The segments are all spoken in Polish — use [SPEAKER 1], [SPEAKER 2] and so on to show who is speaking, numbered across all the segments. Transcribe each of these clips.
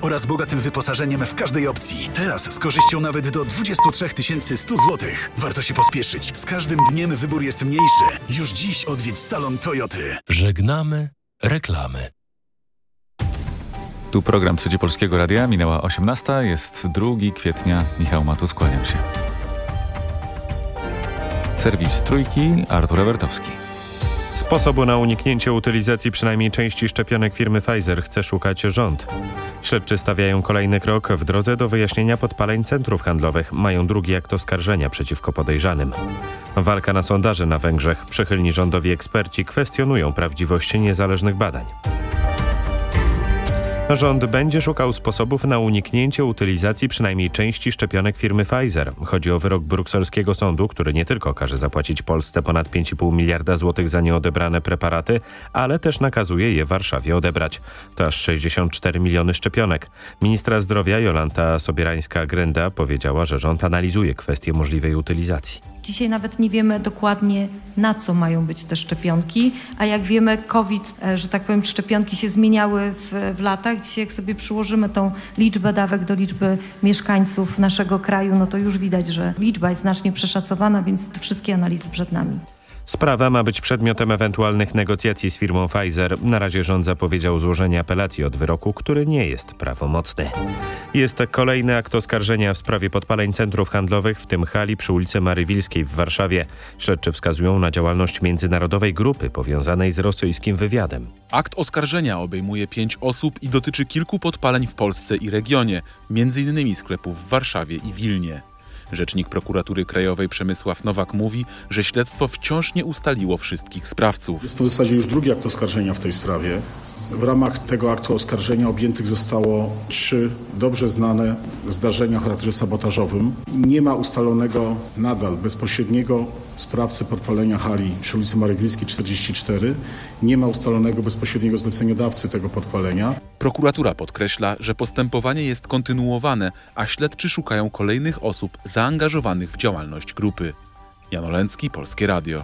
[SPEAKER 1] oraz bogatym wyposażeniem w każdej opcji. Teraz z korzyścią nawet do 23 100 zł. Warto się pospieszyć. Z każdym dniem wybór jest mniejszy. Już dziś odwiedź salon Toyoty.
[SPEAKER 2] Żegnamy reklamy.
[SPEAKER 3] Tu program Trzeci Polskiego Radia. Minęła 18. Jest 2 kwietnia. Michał Matus, kłaniam się. Serwis Trójki, Artur Ewertowski.
[SPEAKER 4] Sposobu na uniknięcie utylizacji przynajmniej części szczepionek firmy Pfizer chce szukać rząd. Śledczy stawiają kolejny krok w drodze do wyjaśnienia podpaleń centrów handlowych. Mają drugi akt oskarżenia przeciwko podejrzanym. Walka na sondaże na Węgrzech. Przychylni rządowi eksperci kwestionują prawdziwość niezależnych badań. Rząd będzie szukał sposobów na uniknięcie utylizacji przynajmniej części szczepionek firmy Pfizer. Chodzi o wyrok brukselskiego sądu, który nie tylko każe zapłacić Polsce ponad 5,5 miliarda złotych za nieodebrane preparaty, ale też nakazuje je Warszawie odebrać. To aż 64 miliony szczepionek. Ministra zdrowia Jolanta Sobierańska-Grenda powiedziała, że rząd analizuje kwestię możliwej utylizacji.
[SPEAKER 5] Dzisiaj nawet nie wiemy dokładnie, na co mają być te szczepionki, a jak wiemy, COVID, e, że tak powiem, szczepionki się zmieniały w, w latach. Dzisiaj, jak sobie przyłożymy tą liczbę dawek do liczby mieszkańców naszego kraju, no to już widać, że liczba jest znacznie przeszacowana, więc wszystkie analizy przed nami.
[SPEAKER 4] Sprawa ma być przedmiotem ewentualnych negocjacji z firmą Pfizer. Na razie rząd zapowiedział złożenie apelacji od wyroku, który nie jest prawomocny. Jest kolejny akt oskarżenia w sprawie podpaleń centrów handlowych, w tym hali przy ulicy Marywilskiej w Warszawie. Śledczy wskazują na działalność międzynarodowej grupy powiązanej z rosyjskim wywiadem.
[SPEAKER 6] Akt oskarżenia obejmuje pięć osób i dotyczy kilku podpaleń w Polsce i regionie, m.in. sklepów w Warszawie i Wilnie. Rzecznik prokuratury krajowej Przemysław Nowak mówi, że śledztwo wciąż nie ustaliło wszystkich sprawców.
[SPEAKER 7] Jest to w zasadzie już drugi akt oskarżenia w tej sprawie. W ramach tego aktu oskarżenia objętych zostało trzy dobrze znane zdarzenia o charakterze sabotażowym. Nie ma ustalonego nadal bezpośredniego sprawcy podpalenia hali przy ulicy Marywilskiej 44. Nie ma ustalonego bezpośredniego zleceniodawcy tego podpalenia.
[SPEAKER 6] Prokuratura podkreśla, że postępowanie jest kontynuowane, a śledczy szukają kolejnych osób zaangażowanych w działalność grupy. Jan Olęcki, Polskie Radio.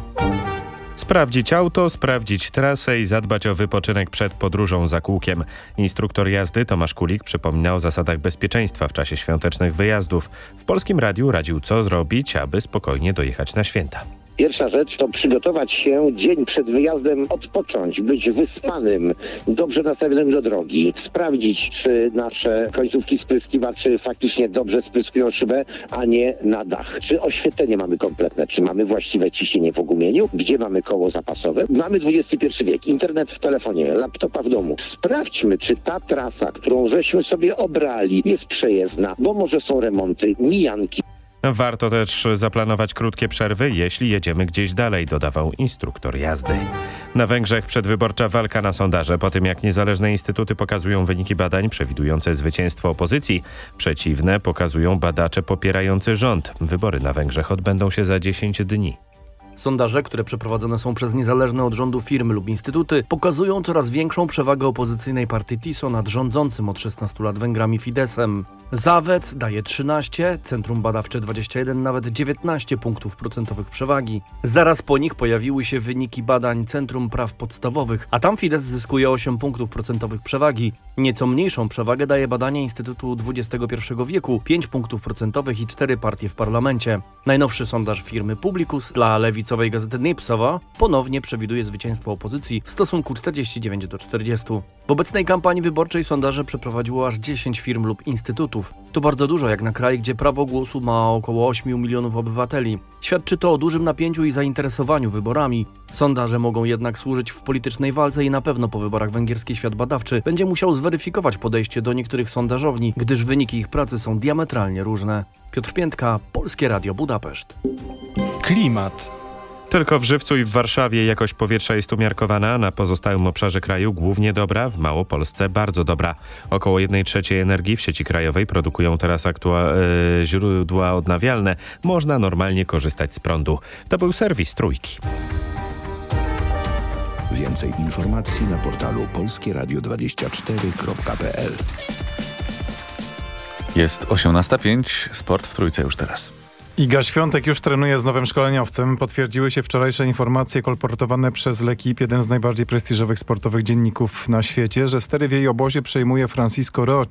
[SPEAKER 4] Sprawdzić auto, sprawdzić trasę i zadbać o wypoczynek przed podróżą za kółkiem. Instruktor jazdy Tomasz Kulik przypomina o zasadach bezpieczeństwa w czasie świątecznych wyjazdów. W Polskim Radiu radził co zrobić, aby spokojnie dojechać na święta.
[SPEAKER 8] Pierwsza rzecz to przygotować się dzień przed wyjazdem, odpocząć, być wyspanym, dobrze nastawionym do drogi, sprawdzić, czy nasze końcówki spryskiwaczy faktycznie dobrze spryskują szybę, a nie na dach. Czy oświetlenie mamy kompletne, czy mamy właściwe ciśnienie w ogumieniu, gdzie mamy koło zapasowe. Mamy XXI wiek, internet w telefonie, laptopa w domu. Sprawdźmy, czy ta trasa, którą żeśmy sobie obrali, jest przejezdna, bo może są remonty, mijanki.
[SPEAKER 4] Warto też zaplanować krótkie przerwy, jeśli jedziemy gdzieś dalej, dodawał instruktor jazdy. Na Węgrzech przedwyborcza walka na sondaże. Po tym jak niezależne instytuty pokazują wyniki badań przewidujące zwycięstwo opozycji, przeciwne pokazują badacze popierający rząd. Wybory na Węgrzech odbędą się za 10 dni.
[SPEAKER 9] Sondaże, które przeprowadzone są przez niezależne od rządu firmy lub instytuty, pokazują coraz większą przewagę opozycyjnej partii TISO nad rządzącym od 16 lat Węgrami Fidesem. Zawec daje 13, Centrum Badawcze 21, nawet 19 punktów procentowych przewagi. Zaraz po nich pojawiły się wyniki badań Centrum Praw Podstawowych, a tam Fides zyskuje 8 punktów procentowych przewagi. Nieco mniejszą przewagę daje badanie Instytutu XXI wieku, 5 punktów procentowych i 4 partie w parlamencie. Najnowszy sondaż firmy Publicus dla lewicowej gazety Nipsowa ponownie przewiduje zwycięstwo opozycji w stosunku 49 do 40. W obecnej kampanii wyborczej sondaże przeprowadziło aż 10 firm lub instytutów. To bardzo dużo jak na kraj, gdzie prawo głosu ma około 8 milionów obywateli. Świadczy to o dużym napięciu i zainteresowaniu wyborami. Sondaże mogą jednak służyć w politycznej walce i na pewno po wyborach węgierski świat badawczy będzie musiał zweryfikować podejście do niektórych sondażowni, gdyż wyniki ich pracy są diametralnie różne. Piotr Piętka, Polskie Radio Budapeszt.
[SPEAKER 6] Klimat.
[SPEAKER 4] Tylko w Żywcu i w Warszawie jakość powietrza jest umiarkowana, na pozostałym obszarze kraju głównie dobra, w Małopolsce bardzo dobra. Około 1 trzeciej energii w sieci krajowej produkują teraz aktua- e, źródła odnawialne. Można normalnie korzystać z prądu. To był serwis Trójki.
[SPEAKER 10] Więcej informacji na portalu polskieradio24.pl
[SPEAKER 3] Jest 18.05, sport w Trójce już teraz.
[SPEAKER 11] Iga Świątek już trenuje z nowym szkoleniowcem. Potwierdziły się wczorajsze informacje kolportowane przez L'Equipe, jeden z najbardziej prestiżowych sportowych dzienników na świecie, że stery w jej obozie przejmuje Francisco Roch.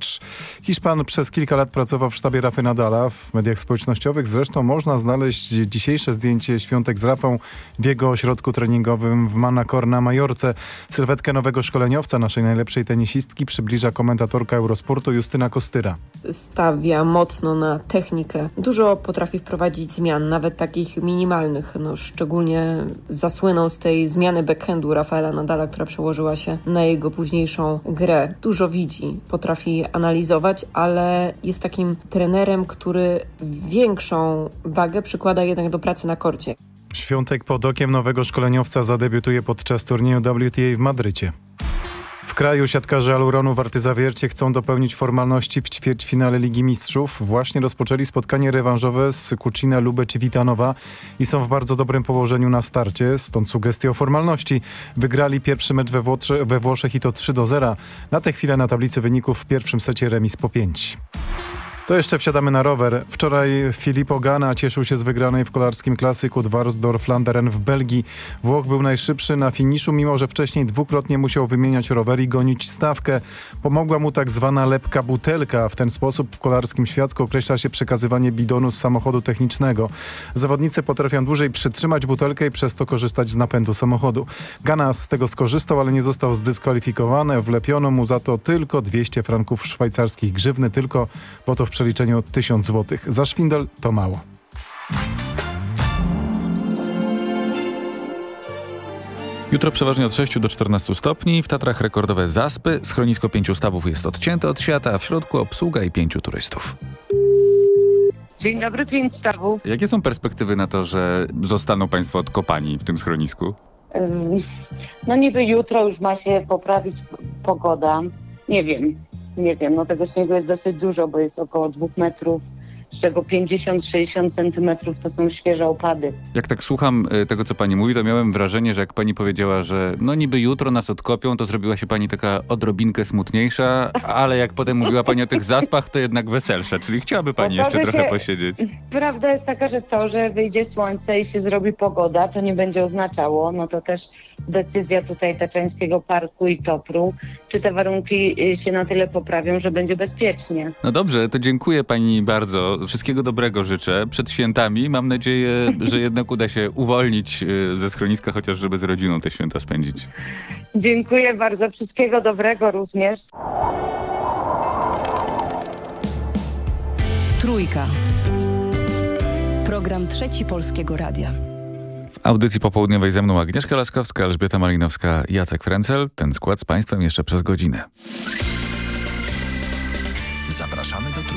[SPEAKER 11] Hiszpan przez kilka lat pracował w sztabie Rafy Nadala. W mediach społecznościowych zresztą można znaleźć dzisiejsze zdjęcie Świątek z Rafą w jego ośrodku treningowym w Manacor na Majorce. Sylwetkę nowego szkoleniowca, naszej najlepszej tenisistki, przybliża komentatorka Eurosportu Justyna Kostyra.
[SPEAKER 12] Stawia mocno na technikę. Dużo potrafi wprowadzić wprowadzić zmian, nawet takich minimalnych. No, szczególnie zasłynął z tej zmiany backhandu Rafaela Nadala, która przełożyła się na jego późniejszą grę. Dużo widzi, potrafi analizować, ale jest takim trenerem, który większą wagę przykłada jednak do pracy na korcie.
[SPEAKER 11] Świątek pod okiem nowego szkoleniowca zadebiutuje podczas turnieju WTA w Madrycie. W kraju siatkarze Aluronu Warty Zawiercie chcą dopełnić formalności w ćwierćfinale Ligi Mistrzów. Właśnie rozpoczęli spotkanie rewanżowe z Kucina Lube czy Witanowa i są w bardzo dobrym położeniu na starcie, stąd sugestie o formalności. Wygrali pierwszy mecz we, we Włoszech i to 3 do 0. Na tę chwilę na tablicy wyników w pierwszym secie remis po 5. To jeszcze wsiadamy na rower. Wczoraj Filippo Gana cieszył się z wygranej w kolarskim klasyku Dwarsdorf-Landeren w Belgii. Włoch był najszybszy na finiszu, mimo że wcześniej dwukrotnie musiał wymieniać rower i gonić stawkę. Pomogła mu tak zwana lepka butelka. W ten sposób w kolarskim świadku określa się przekazywanie bidonu z samochodu technicznego. Zawodnicy potrafią dłużej przytrzymać butelkę i przez to korzystać z napędu samochodu. Gana z tego skorzystał, ale nie został zdyskwalifikowany. Wlepiono mu za to tylko 200 franków szwajcarskich grzywny, tylko po to w przeliczeniu 1000 zł. Za szwindel to mało.
[SPEAKER 3] Jutro przeważnie od 6 do 14 stopni, w Tatrach rekordowe zaspy, schronisko pięciu stawów jest odcięte od świata, a w środku obsługa i pięciu turystów.
[SPEAKER 13] Dzień dobry, pięć stawów.
[SPEAKER 3] Jakie są perspektywy na to, że zostaną Państwo odkopani w tym schronisku?
[SPEAKER 13] No niby jutro już ma się poprawić pogoda. Nie wiem, nie wiem, no tego śniegu jest dosyć dużo, bo jest około dwóch metrów, z czego 50-60 centymetrów to są świeże opady.
[SPEAKER 3] Jak tak słucham y, tego, co pani mówi, to miałem wrażenie, że jak pani powiedziała, że no niby jutro nas odkopią, to zrobiła się pani taka odrobinkę smutniejsza, ale jak potem mówiła pani o tych zaspach, to jednak weselsza, czyli chciałaby pani to, jeszcze trochę się, posiedzieć.
[SPEAKER 13] Prawda jest taka, że to, że wyjdzie słońce i się zrobi pogoda, to nie będzie oznaczało, no to też decyzja tutaj Taczańskiego Parku i Topru, czy te warunki y, się na tyle poprawią, że będzie bezpiecznie.
[SPEAKER 3] No dobrze, to dziękuję pani bardzo. Wszystkiego dobrego życzę. Przed świętami mam nadzieję, że jednak uda się uwolnić y, ze schroniska, chociaż żeby z rodziną te święta spędzić.
[SPEAKER 13] Dziękuję bardzo. Wszystkiego dobrego również.
[SPEAKER 14] Trójka. Program Trzeci Polskiego Radia.
[SPEAKER 3] W audycji popołudniowej ze mną Agnieszka Laskowska, Elżbieta Malinowska, Jacek Frencel. Ten skład z Państwem jeszcze przez godzinę.
[SPEAKER 10] Zapraszamy do.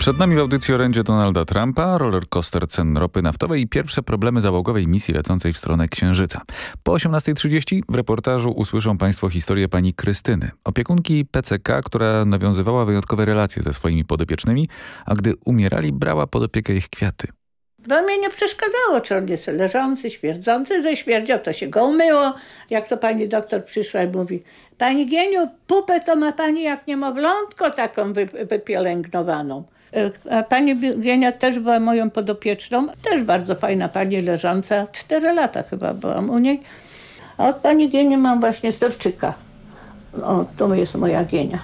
[SPEAKER 3] Przed nami w audycji orędzie Donalda Trumpa, rollercoaster cen ropy naftowej i pierwsze problemy załogowej misji lecącej w stronę Księżyca. Po 18.30 w reportażu usłyszą Państwo historię pani Krystyny, opiekunki PCK, która nawiązywała wyjątkowe relacje ze swoimi podopiecznymi, a gdy umierali brała pod opiekę ich kwiaty.
[SPEAKER 15] To mnie nie przeszkadzało, czy on jest leżący, śmierdzący, że śmierdział, to się go umyło. Jak to pani doktor przyszła i mówi, pani Gieniu, pupę to ma pani jak niemowlątko taką wypielęgnowaną. A pani Gienia też była moją podopieczną, też bardzo fajna pani leżąca, cztery lata chyba byłam u niej. A od pani Gieni mam właśnie storczyka. O, to jest moja Gienia.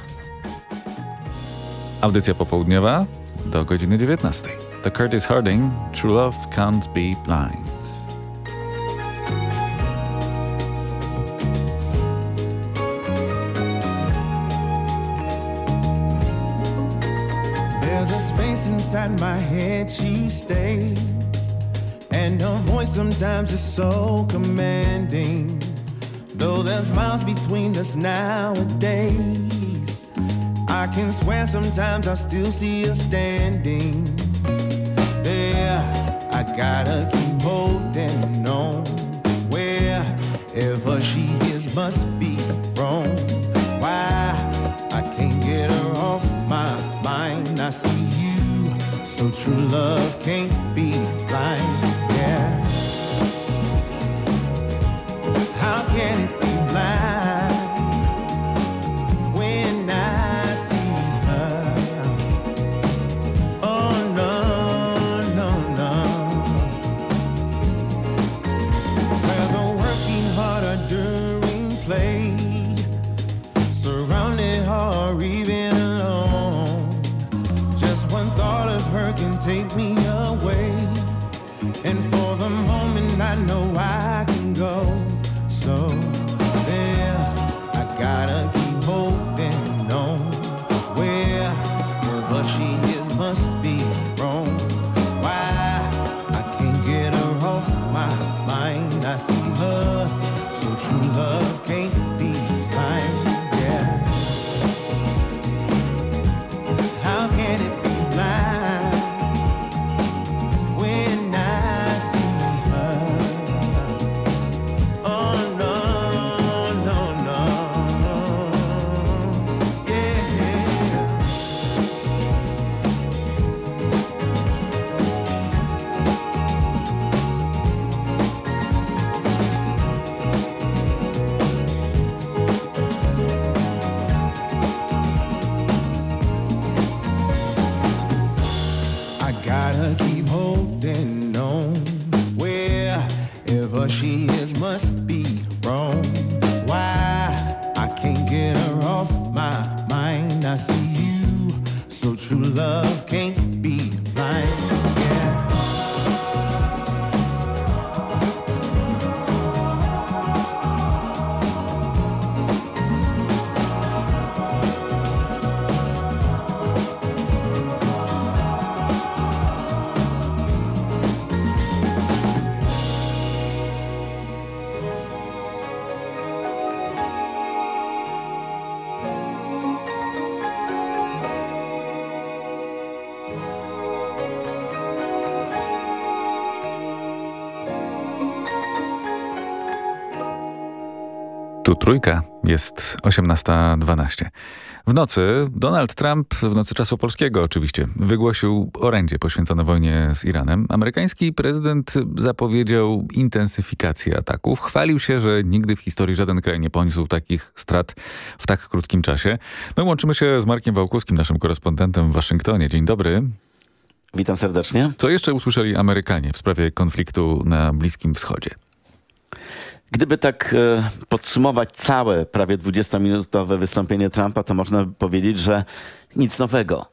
[SPEAKER 3] Audycja popołudniowa do godziny 19. The Curtis Harding, True Love Can't Be Blind.
[SPEAKER 16] Inside my head she stays And her voice sometimes is so commanding Though there's miles between us nowadays I can swear sometimes I still see her standing there. I gotta keep holding on. Wherever she is must true love
[SPEAKER 3] trójka, jest 18.12. W nocy Donald Trump, w nocy czasu polskiego oczywiście, wygłosił orędzie poświęcone wojnie z Iranem. Amerykański prezydent zapowiedział intensyfikację ataków. Chwalił się, że nigdy w historii żaden kraj nie poniósł takich strat w tak krótkim czasie. My łączymy się z Markiem Wałkuskim, naszym korespondentem w Waszyngtonie. Dzień dobry.
[SPEAKER 17] Witam serdecznie.
[SPEAKER 3] Co jeszcze usłyszeli Amerykanie w sprawie konfliktu na Bliskim Wschodzie?
[SPEAKER 17] Gdyby tak e, podsumować całe prawie 20-minutowe wystąpienie Trumpa, to można powiedzieć, że nic nowego.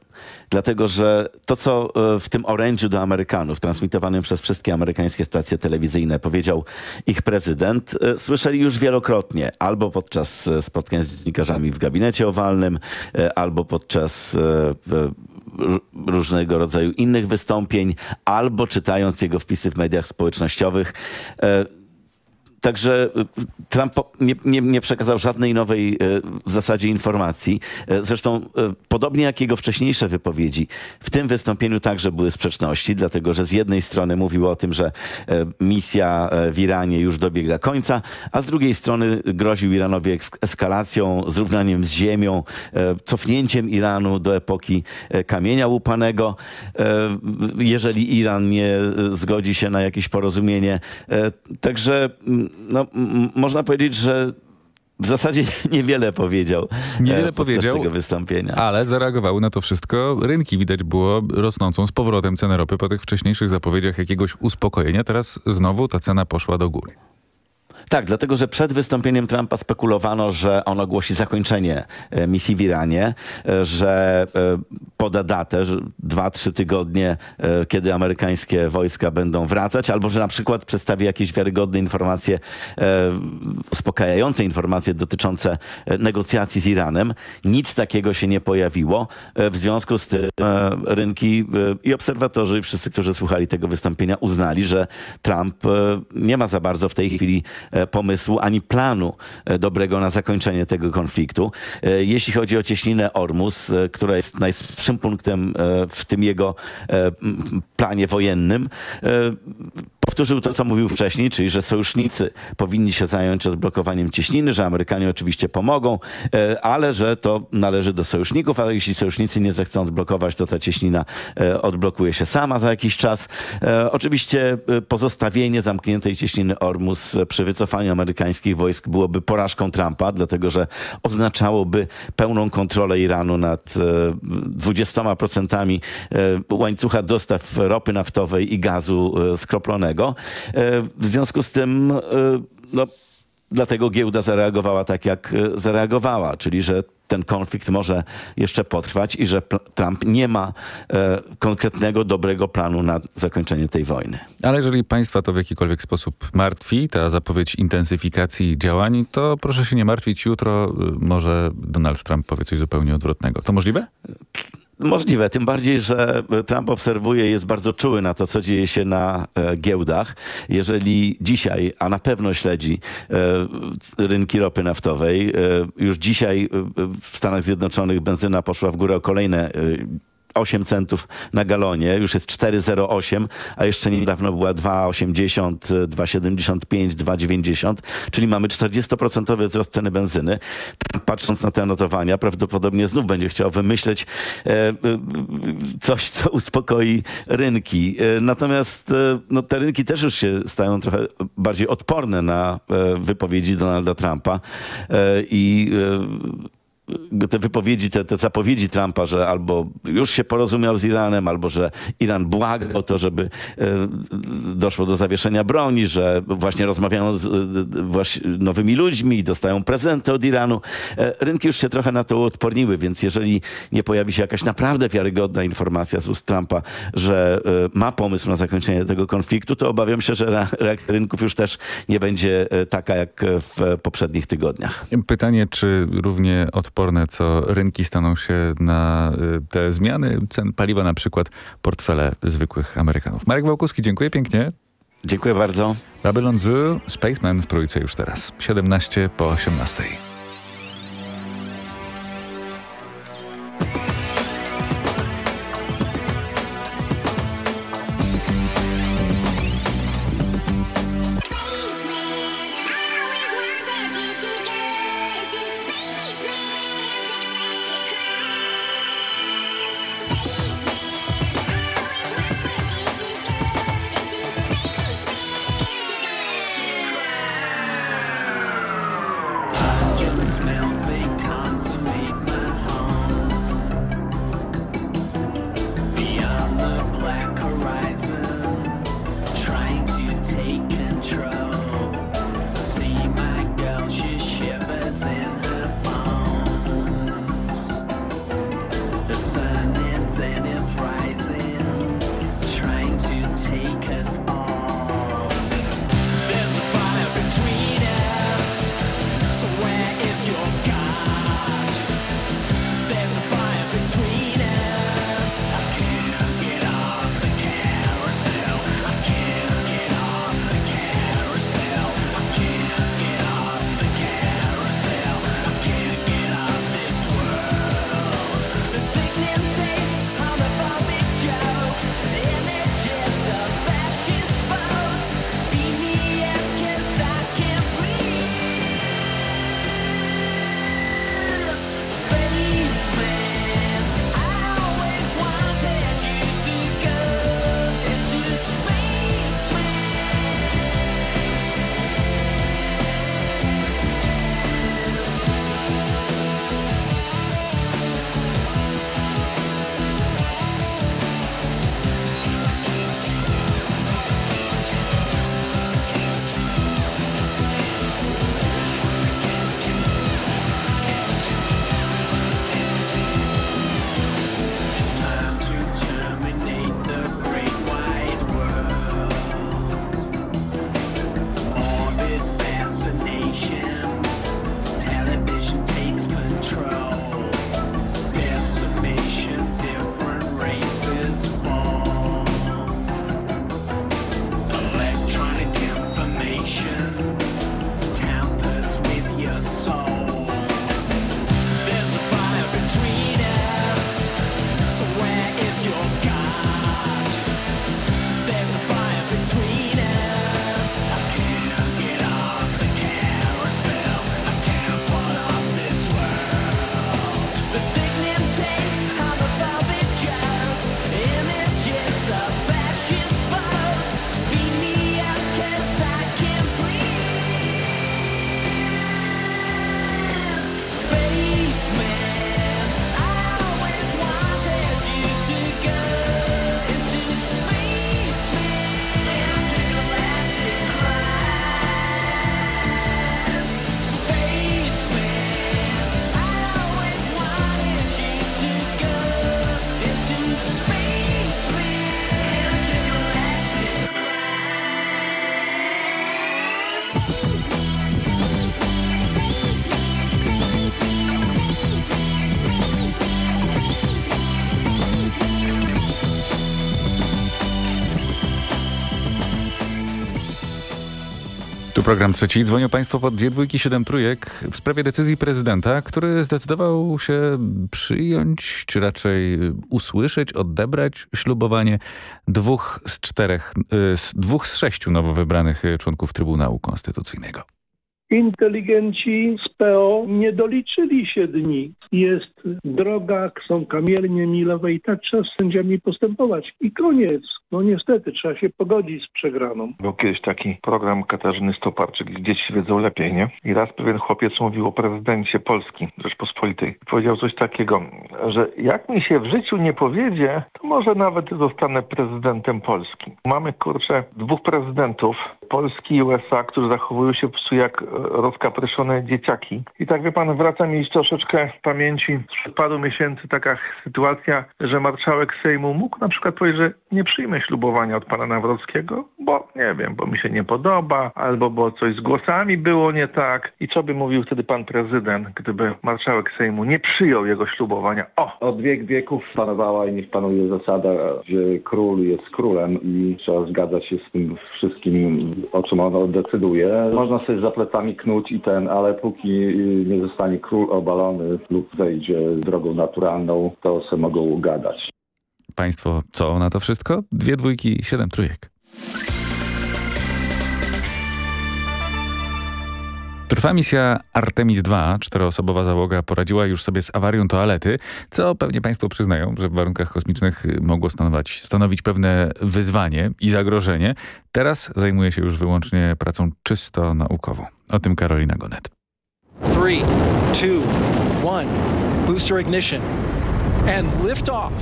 [SPEAKER 17] Dlatego, że to, co e, w tym orędziu do Amerykanów, transmitowanym przez wszystkie amerykańskie stacje telewizyjne, powiedział ich prezydent, e, słyszeli już wielokrotnie. Albo podczas spotkań z dziennikarzami w gabinecie owalnym, albo podczas różnego rodzaju innych wystąpień, albo czytając jego wpisy w mediach społecznościowych. Także y, Trump nie, nie, nie przekazał żadnej nowej e, w zasadzie informacji. E, Zresztą podobnie jak jego wcześniejsze wypowiedzi, w tym wystąpieniu także były sprzeczności, dlatego że z jednej strony mówił o tym, że misja w Iranie już dobiega końca, a z drugiej strony groził Iranowi eskalacją, zrównaniem z ziemią, cofnięciem Iranu do epoki kamienia łupanego. Jeżeli Iran nie zgodzi się na jakieś porozumienie. Także mm, no, można powiedzieć, że w zasadzie niewiele powiedział
[SPEAKER 3] Niewiele
[SPEAKER 17] e, podczas
[SPEAKER 3] powiedział,
[SPEAKER 17] tego wystąpienia.
[SPEAKER 3] Ale zareagowały na to wszystko rynki. Widać było rosnącą z powrotem cenę ropy po tych wcześniejszych zapowiedziach jakiegoś uspokojenia. Teraz znowu ta cena poszła do góry.
[SPEAKER 17] Tak, dlatego że przed wystąpieniem Trumpa spekulowano, że on ogłosi zakończenie e, misji w Iranie, e, że e, poda datę, że dwa, trzy tygodnie, kiedy amerykańskie wojska będą wracać, albo że na przykład przedstawi jakieś wiarygodne informacje, uspokajające informacje dotyczące negocjacji z Iranem. Nic takiego się nie pojawiło. W związku z tym rynki i obserwatorzy, i wszyscy, którzy słuchali tego wystąpienia, uznali, że Trump nie ma za bardzo w tej chwili pomysłu ani planu e, dobrego na zakończenie tego konfliktu. E, Jeśli chodzi o cieśninę Ormus, e, która jest najsłabszym punktem e, w tym jego e, planie wojennym, e, powtórzył to, co mówił wcześniej, czyli że sojusznicy powinni się zająć odblokowaniem cieśniny, że Amerykanie oczywiście pomogą, e, ale że to należy do sojuszników, a jeśli sojusznicy nie zechcą odblokować, to ta cieśnina e, odblokuje się sama za jakiś czas. E, Oczywiście pozostawienie zamkniętej cieśniny Ormus przy wycofaniu amerykańskich wojsk byłoby porażką Trumpa, dlatego że oznaczałoby pełną kontrolę Iranu nad e, 20% e, łańcucha dostaw ropy naftowej i gazu skroplonego. E, W związku z tym, e, no, dlatego giełda zareagowała tak, jak e, zareagowała, czyli że ten konflikt może jeszcze potrwać i że Trump nie ma e, konkretnego, dobrego planu na zakończenie tej wojny.
[SPEAKER 18] Ale jeżeli państwa to w jakikolwiek sposób martwi, ta zapowiedź intensyfikacji działań, to proszę się nie martwić. Jutro może Donald Trump powie coś zupełnie odwrotnego. To możliwe?
[SPEAKER 17] Możliwe, tym bardziej, że Trump obserwuje, jest bardzo czuły na to, co dzieje się na e, giełdach. Jeżeli dzisiaj, a na pewno śledzi e, rynki ropy naftowej, e, już dzisiaj w Stanach Zjednoczonych benzyna poszła w górę o kolejne 8 centów na galonie, już jest 4,08, a jeszcze niedawno była 2,80, 2,75, 2,90, czyli mamy 40% wzrost ceny benzyny. Patrząc na te notowania, prawdopodobnie znów będzie chciał wymyśleć e, e, coś, co uspokoi rynki. E, natomiast no, te rynki też już się stają trochę bardziej odporne na wypowiedzi Donalda Trumpa i te wypowiedzi, te, te zapowiedzi Trumpa, że albo już się porozumiał z Iranem, albo że Iran błaga o to, żeby e, doszło do zawieszenia broni, że właśnie rozmawiają z e, nowymi ludźmi dostają prezenty od Iranu. E, rynki już się trochę na to uodporniły, więc jeżeli nie pojawi się jakaś naprawdę wiarygodna informacja z ust Trumpa, że ma pomysł na zakończenie tego konfliktu, to obawiam się, że re- reakcja rynków już też nie będzie taka jak w poprzednich tygodniach.
[SPEAKER 18] Pytanie, czy równie odporne co rynki staną się na y, te zmiany cen paliwa, na przykład portfele zwykłych Amerykanów. Marek Wałkuski, dziękuję pięknie.
[SPEAKER 17] Dziękuję bardzo.
[SPEAKER 18] Babylon Zoo, Spaceman w trójce już teraz. 17 po 18.
[SPEAKER 3] program trzeci. Dzwonią Państwo pod dwie dwójki siedem trójek w sprawie decyzji prezydenta, który zdecydował się przyjąć, czy raczej usłyszeć, odebrać ślubowanie dwóch z czterech, y, z dwóch z sześciu nowo wybranych członków Trybunału Konstytucyjnego.
[SPEAKER 19] Inteligenci z PO nie doliczyli się dni. Jest droga, są kamienie milowe i tak trzeba z sędziami postępować. I koniec. No niestety, trzeba się pogodzić z przegraną.
[SPEAKER 20] Był kiedyś taki program Katarzyny Stoparczyk, dzieci wiedzą lepiej, nie? I raz pewien chłopiec mówił o prezydencie Polski Rzeczpospolitej. Powiedział coś takiego, że jak mi się w życiu nie powiedzie, to może nawet zostanę prezydentem Polski. Mamy, kurczę, dwóch prezydentów, Polski i USA, którzy zachowują się prostu jak rozkapryszone dzieciaki. I tak wie pan, wraca mi troszeczkę w pamięci sprzed paru miesięcy taka sytuacja, że marszałek Sejmu mógł na przykład powiedzieć, że nie przyjmę ślubowania od pana Nawrockiego, bo nie wiem, bo mi się nie podoba, albo bo coś z głosami było nie tak. I co by mówił wtedy pan prezydent, gdyby marszałek Sejmu nie przyjął jego ślubowania? O!
[SPEAKER 21] Od wiek wieków panowała i niech panuje zasada, że król jest królem i trzeba zgadzać się z tym wszystkim, o czym on decyduje. Można sobie za plecami knuć i ten, ale póki nie zostanie król obalony lub wejdzie drogą naturalną, to se mogą gadać.
[SPEAKER 3] Państwo co na to wszystko? Dwie dwójki, siedem trójek. Trwa misja Artemis II. Czteroosobowa załoga poradziła już sobie z awarią toalety, co pewnie Państwo przyznają, że w warunkach kosmicznych mogło stanowić, stanowić pewne wyzwanie i zagrożenie. Teraz zajmuje się już wyłącznie pracą czysto naukową. O tym Karolina Gonet.
[SPEAKER 22] 3, 2, 1, booster ignition and lift off.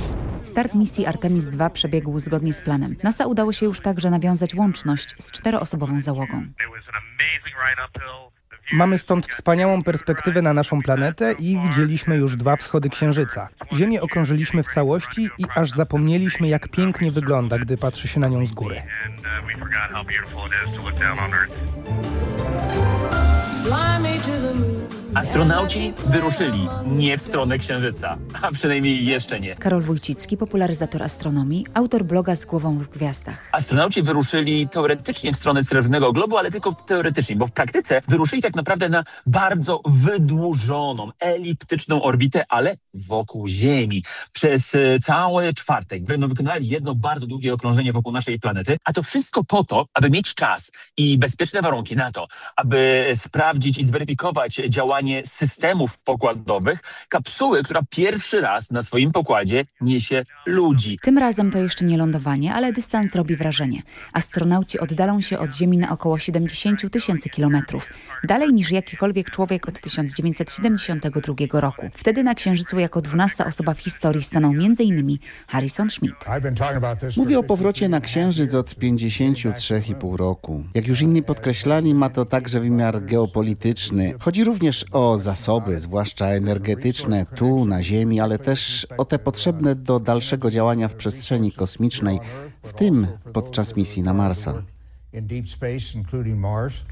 [SPEAKER 23] Start misji Artemis II przebiegł zgodnie z planem. NASA udało się już także nawiązać łączność z czteroosobową załogą.
[SPEAKER 24] Mamy stąd wspaniałą perspektywę na naszą planetę i widzieliśmy już dwa wschody Księżyca. Ziemię okrążyliśmy w całości i aż zapomnieliśmy, jak pięknie wygląda, gdy patrzy się na nią z góry.
[SPEAKER 25] Astronauci wyruszyli nie w stronę Księżyca, a przynajmniej jeszcze nie.
[SPEAKER 23] Karol Wójcicki, popularyzator astronomii, autor bloga z głową w gwiazdach.
[SPEAKER 25] Astronauci wyruszyli teoretycznie w stronę Srebrnego Globu, ale tylko teoretycznie, bo w praktyce wyruszyli tak naprawdę na bardzo wydłużoną, eliptyczną orbitę, ale wokół Ziemi. Przez e, cały czwartek będą wykonali jedno bardzo długie okrążenie wokół naszej planety, a to wszystko po to, aby mieć czas i bezpieczne warunki na to, aby sprawdzić i zweryfikować działanie systemów pokładowych kapsuły, która pierwszy raz na swoim pokładzie niesie ludzi.
[SPEAKER 23] Tym razem to jeszcze nie lądowanie, ale dystans robi wrażenie. Astronauci oddalą się od Ziemi na około 70 tysięcy kilometrów. Dalej niż jakikolwiek człowiek od 1972 roku. Wtedy na Księżycu jako 12 osoba w historii stanął m.in. Harrison Schmidt.
[SPEAKER 26] Mówię o powrocie na Księżyc od 53,5 roku. Jak już inni podkreślali, ma to także wymiar geopolityczny. Chodzi również o zasoby, zwłaszcza energetyczne, tu na Ziemi, ale też o te potrzebne do dalszego działania w przestrzeni kosmicznej, w tym podczas misji na Marsa.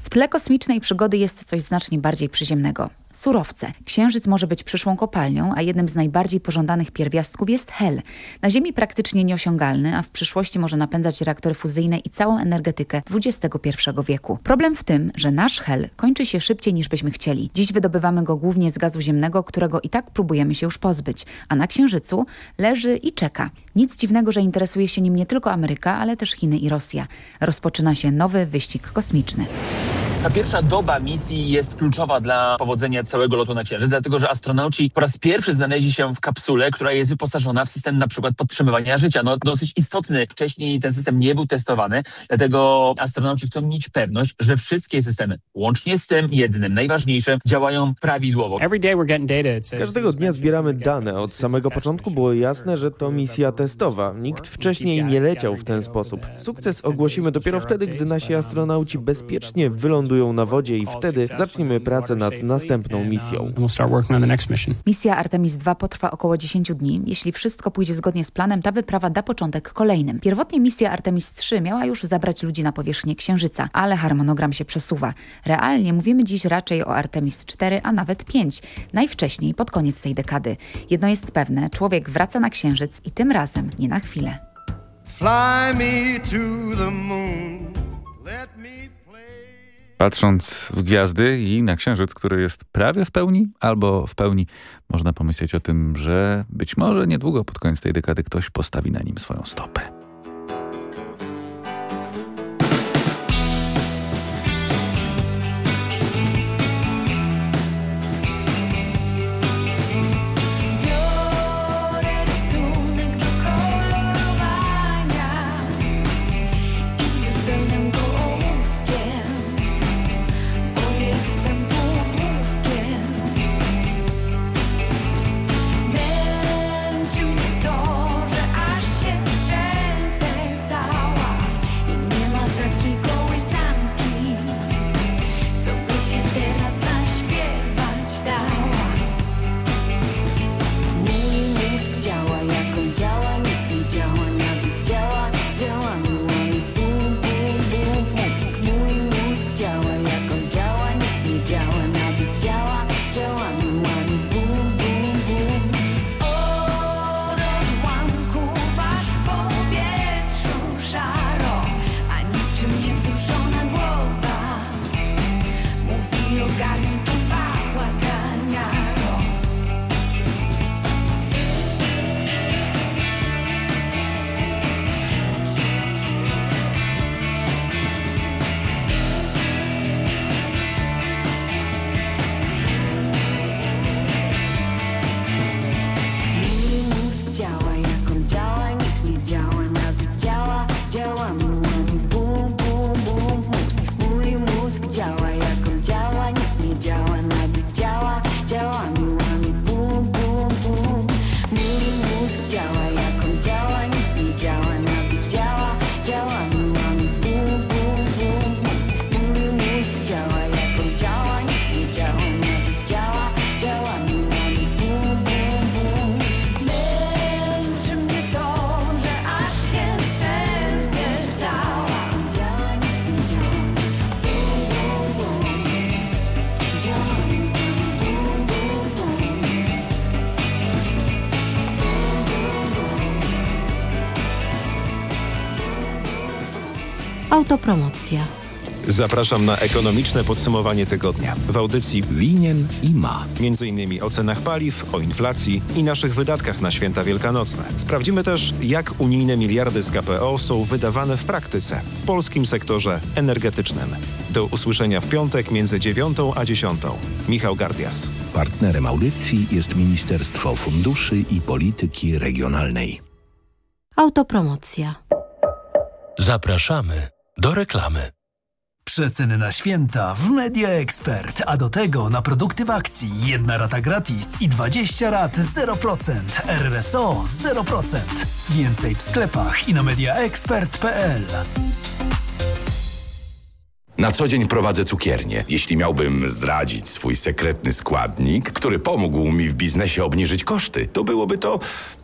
[SPEAKER 23] W tle kosmicznej przygody jest coś znacznie bardziej przyziemnego. Surowce. Księżyc może być przyszłą kopalnią, a jednym z najbardziej pożądanych pierwiastków jest hel. Na Ziemi praktycznie nieosiągalny, a w przyszłości może napędzać reaktory fuzyjne i całą energetykę XXI wieku. Problem w tym, że nasz hel kończy się szybciej niż byśmy chcieli. Dziś wydobywamy go głównie z gazu ziemnego, którego i tak próbujemy się już pozbyć, a na Księżycu leży i czeka. Nic dziwnego, że interesuje się nim nie tylko Ameryka, ale też Chiny i Rosja. Rozpoczyna się nowy wyścig kosmiczny.
[SPEAKER 25] Ta pierwsza doba misji jest kluczowa dla powodzenia całego lotu na Księżyc, dlatego że astronauci po raz pierwszy znaleźli się w kapsule, która jest wyposażona w system na przykład podtrzymywania życia. No dosyć istotny. Wcześniej ten system nie był testowany, dlatego astronauci chcą mieć pewność, że wszystkie systemy, łącznie z tym jednym, najważniejszym, działają prawidłowo.
[SPEAKER 27] Każdego dnia zbieramy dane. Od samego początku było jasne, że to misja testowa. Nikt wcześniej nie leciał w ten sposób. Sukces ogłosimy dopiero wtedy, gdy nasi astronauci bezpiecznie wylądują na wodzie i wtedy zaczniemy pracę nad następną misją.
[SPEAKER 23] Misja Artemis II potrwa około 10 dni. Jeśli wszystko pójdzie zgodnie z planem, ta wyprawa da początek kolejnym. Pierwotnie misja Artemis III miała już zabrać ludzi na powierzchnię Księżyca, ale harmonogram się przesuwa. Realnie mówimy dziś raczej o Artemis IV, a nawet 5. Najwcześniej pod koniec tej dekady. Jedno jest pewne, człowiek wraca na Księżyc i tym razem nie na chwilę.
[SPEAKER 16] Fly me to the moon. Let me
[SPEAKER 28] Patrząc w gwiazdy i na księżyc, który jest prawie w pełni albo w pełni, można pomyśleć o tym, że być może niedługo pod koniec tej dekady ktoś postawi na nim swoją stopę.
[SPEAKER 29] Autopromocja.
[SPEAKER 30] Zapraszam na ekonomiczne podsumowanie tygodnia. W audycji Winien i Ma. Między innymi o cenach paliw, o inflacji i naszych wydatkach na święta wielkanocne. Sprawdzimy też, jak unijne miliardy z KPO są wydawane w praktyce w polskim sektorze energetycznym. Do usłyszenia w piątek między dziewiątą a dziesiątą. Michał Gardias.
[SPEAKER 31] Partnerem audycji jest Ministerstwo Funduszy i Polityki Regionalnej.
[SPEAKER 29] Autopromocja.
[SPEAKER 32] Zapraszamy do reklamy.
[SPEAKER 33] Przeceny na święta w Media Expert, a do tego na produkty w akcji. Jedna rata gratis i 20 rat 0%. RSO 0%. Więcej w sklepach i na mediaexpert.pl.
[SPEAKER 10] Na co dzień prowadzę cukiernię. Jeśli miałbym zdradzić swój sekretny składnik, który pomógł mi w biznesie obniżyć koszty, to byłoby to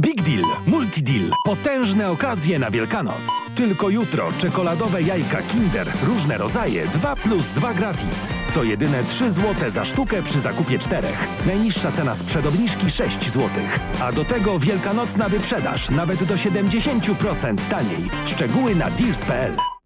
[SPEAKER 34] Big Deal, Multi Deal. Potężne okazje na Wielkanoc. Tylko jutro czekoladowe jajka Kinder, różne rodzaje, 2 plus 2 gratis. To jedyne 3 zł za sztukę przy zakupie czterech. Najniższa cena sprzed obniżki 6 zł. A do tego wielkanocna wyprzedaż nawet do 70% taniej. Szczegóły na deals.pl.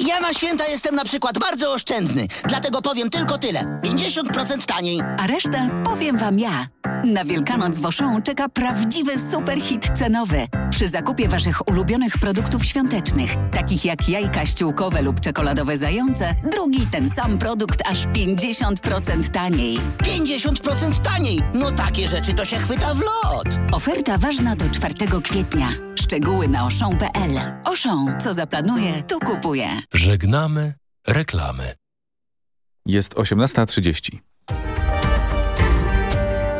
[SPEAKER 35] Ja na święta jestem na przykład bardzo oszczędny, dlatego powiem tylko tyle. 50% taniej.
[SPEAKER 36] A resztę powiem wam ja.
[SPEAKER 23] Na Wielkanoc w Auchan czeka prawdziwy superhit cenowy. Przy zakupie Waszych ulubionych produktów świątecznych, takich jak jajka ściółkowe lub czekoladowe zające, drugi ten sam produkt aż 50% taniej.
[SPEAKER 30] 50% taniej! No takie rzeczy to się chwyta w lot!
[SPEAKER 23] Oferta ważna do 4 kwietnia. Szczegóły na oszą.pl. Oszą, co zaplanuje, to kupuje.
[SPEAKER 32] Żegnamy reklamy.
[SPEAKER 3] Jest 18.30.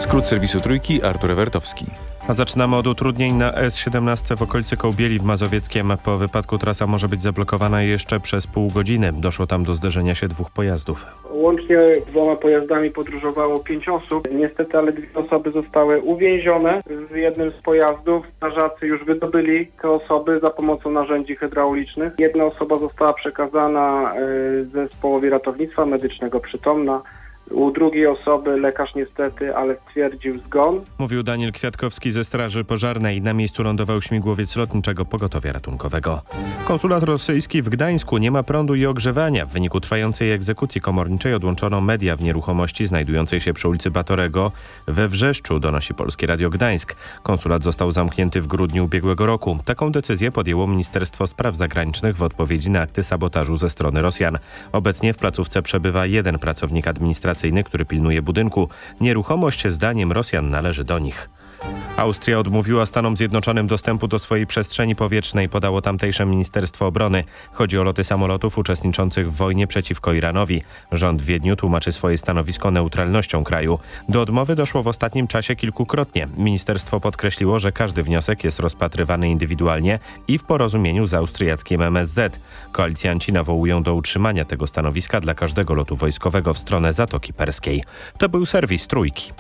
[SPEAKER 3] Skrót serwisu Trójki, Artur Ewertowski.
[SPEAKER 4] A zaczynamy od utrudnień na S17 w okolicy Kołbieli w Mazowieckiem. Po wypadku trasa może być zablokowana jeszcze przez pół godziny. Doszło tam do zderzenia się dwóch pojazdów.
[SPEAKER 37] Łącznie dwoma pojazdami podróżowało pięć osób. Niestety, ale dwie osoby zostały uwięzione w jednym z pojazdów. Strażacy już wydobyli te osoby za pomocą narzędzi hydraulicznych. Jedna osoba została przekazana y, zespołowi ratownictwa medycznego przytomna. U drugiej osoby lekarz niestety, ale stwierdził zgon.
[SPEAKER 4] Mówił Daniel Kwiatkowski ze Straży Pożarnej. Na miejscu lądował śmigłowiec lotniczego pogotowia ratunkowego. Konsulat rosyjski w Gdańsku nie ma prądu i ogrzewania. W wyniku trwającej egzekucji komorniczej odłączono media w nieruchomości znajdującej się przy ulicy Batorego we Wrzeszczu, donosi Polskie Radio Gdańsk. Konsulat został zamknięty w grudniu ubiegłego roku. Taką decyzję podjęło Ministerstwo Spraw Zagranicznych w odpowiedzi na akty sabotażu ze strony Rosjan. Obecnie w placówce przebywa jeden pracownik administracyjny który pilnuje budynku. Nieruchomość zdaniem Rosjan należy do nich. Austria odmówiła Stanom Zjednoczonym dostępu do swojej przestrzeni powietrznej, podało tamtejsze Ministerstwo Obrony. Chodzi o loty samolotów uczestniczących w wojnie przeciwko Iranowi. Rząd w Wiedniu tłumaczy swoje stanowisko neutralnością kraju. Do odmowy doszło w ostatnim czasie kilkukrotnie. Ministerstwo podkreśliło, że każdy wniosek jest rozpatrywany indywidualnie i w porozumieniu z austriackim MSZ. Koalicjanci nawołują do utrzymania tego stanowiska dla każdego lotu wojskowego w stronę Zatoki Perskiej. To był serwis Trójki.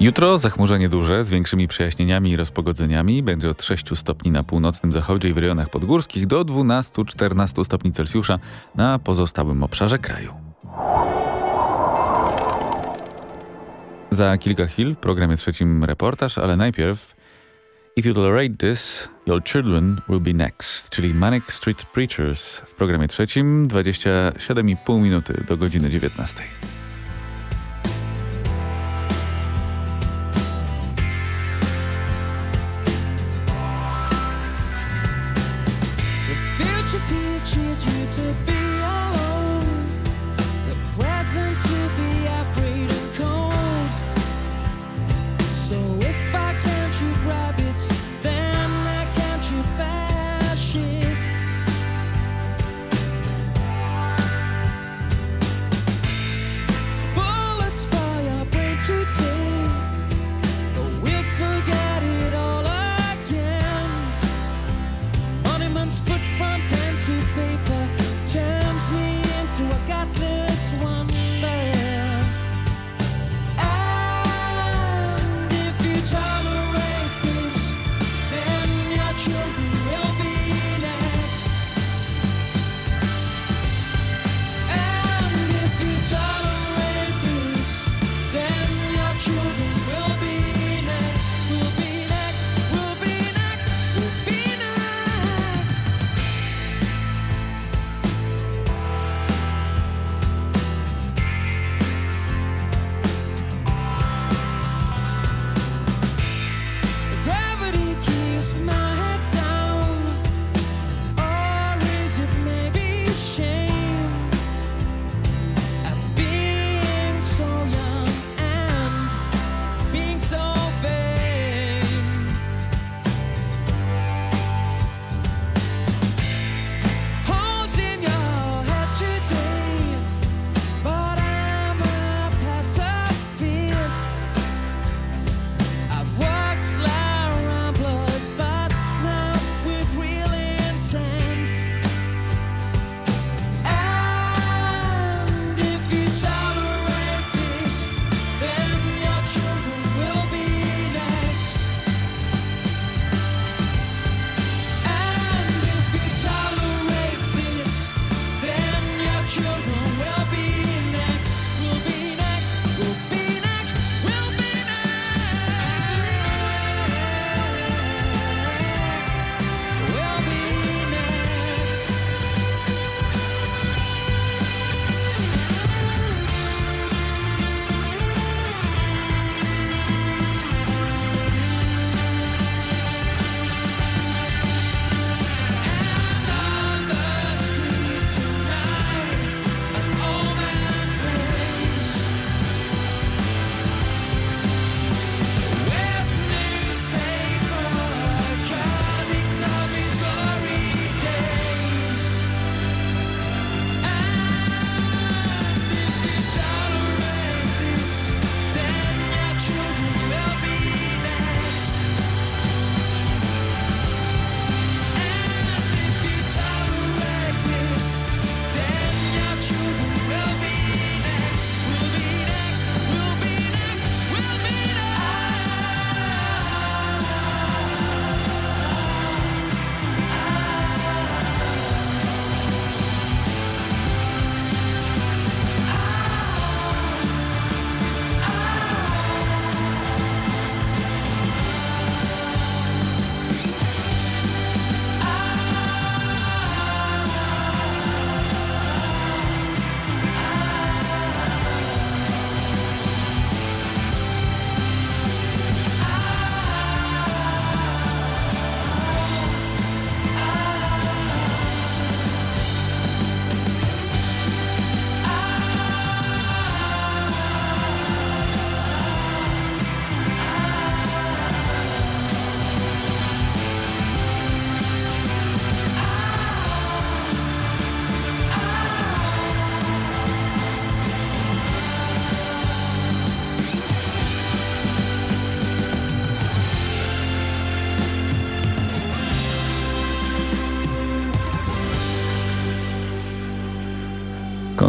[SPEAKER 3] Jutro zachmurzenie duże z większymi przejaśnieniami i rozpogodzeniami. Będzie od 6 stopni na północnym zachodzie i w rejonach podgórskich do 12-14 stopni Celsjusza na pozostałym obszarze kraju. Za kilka chwil w programie trzecim reportaż, ale najpierw If you tolerate this, your children will be next, czyli Manic Street Preachers w programie trzecim 27,5 minuty do godziny 19.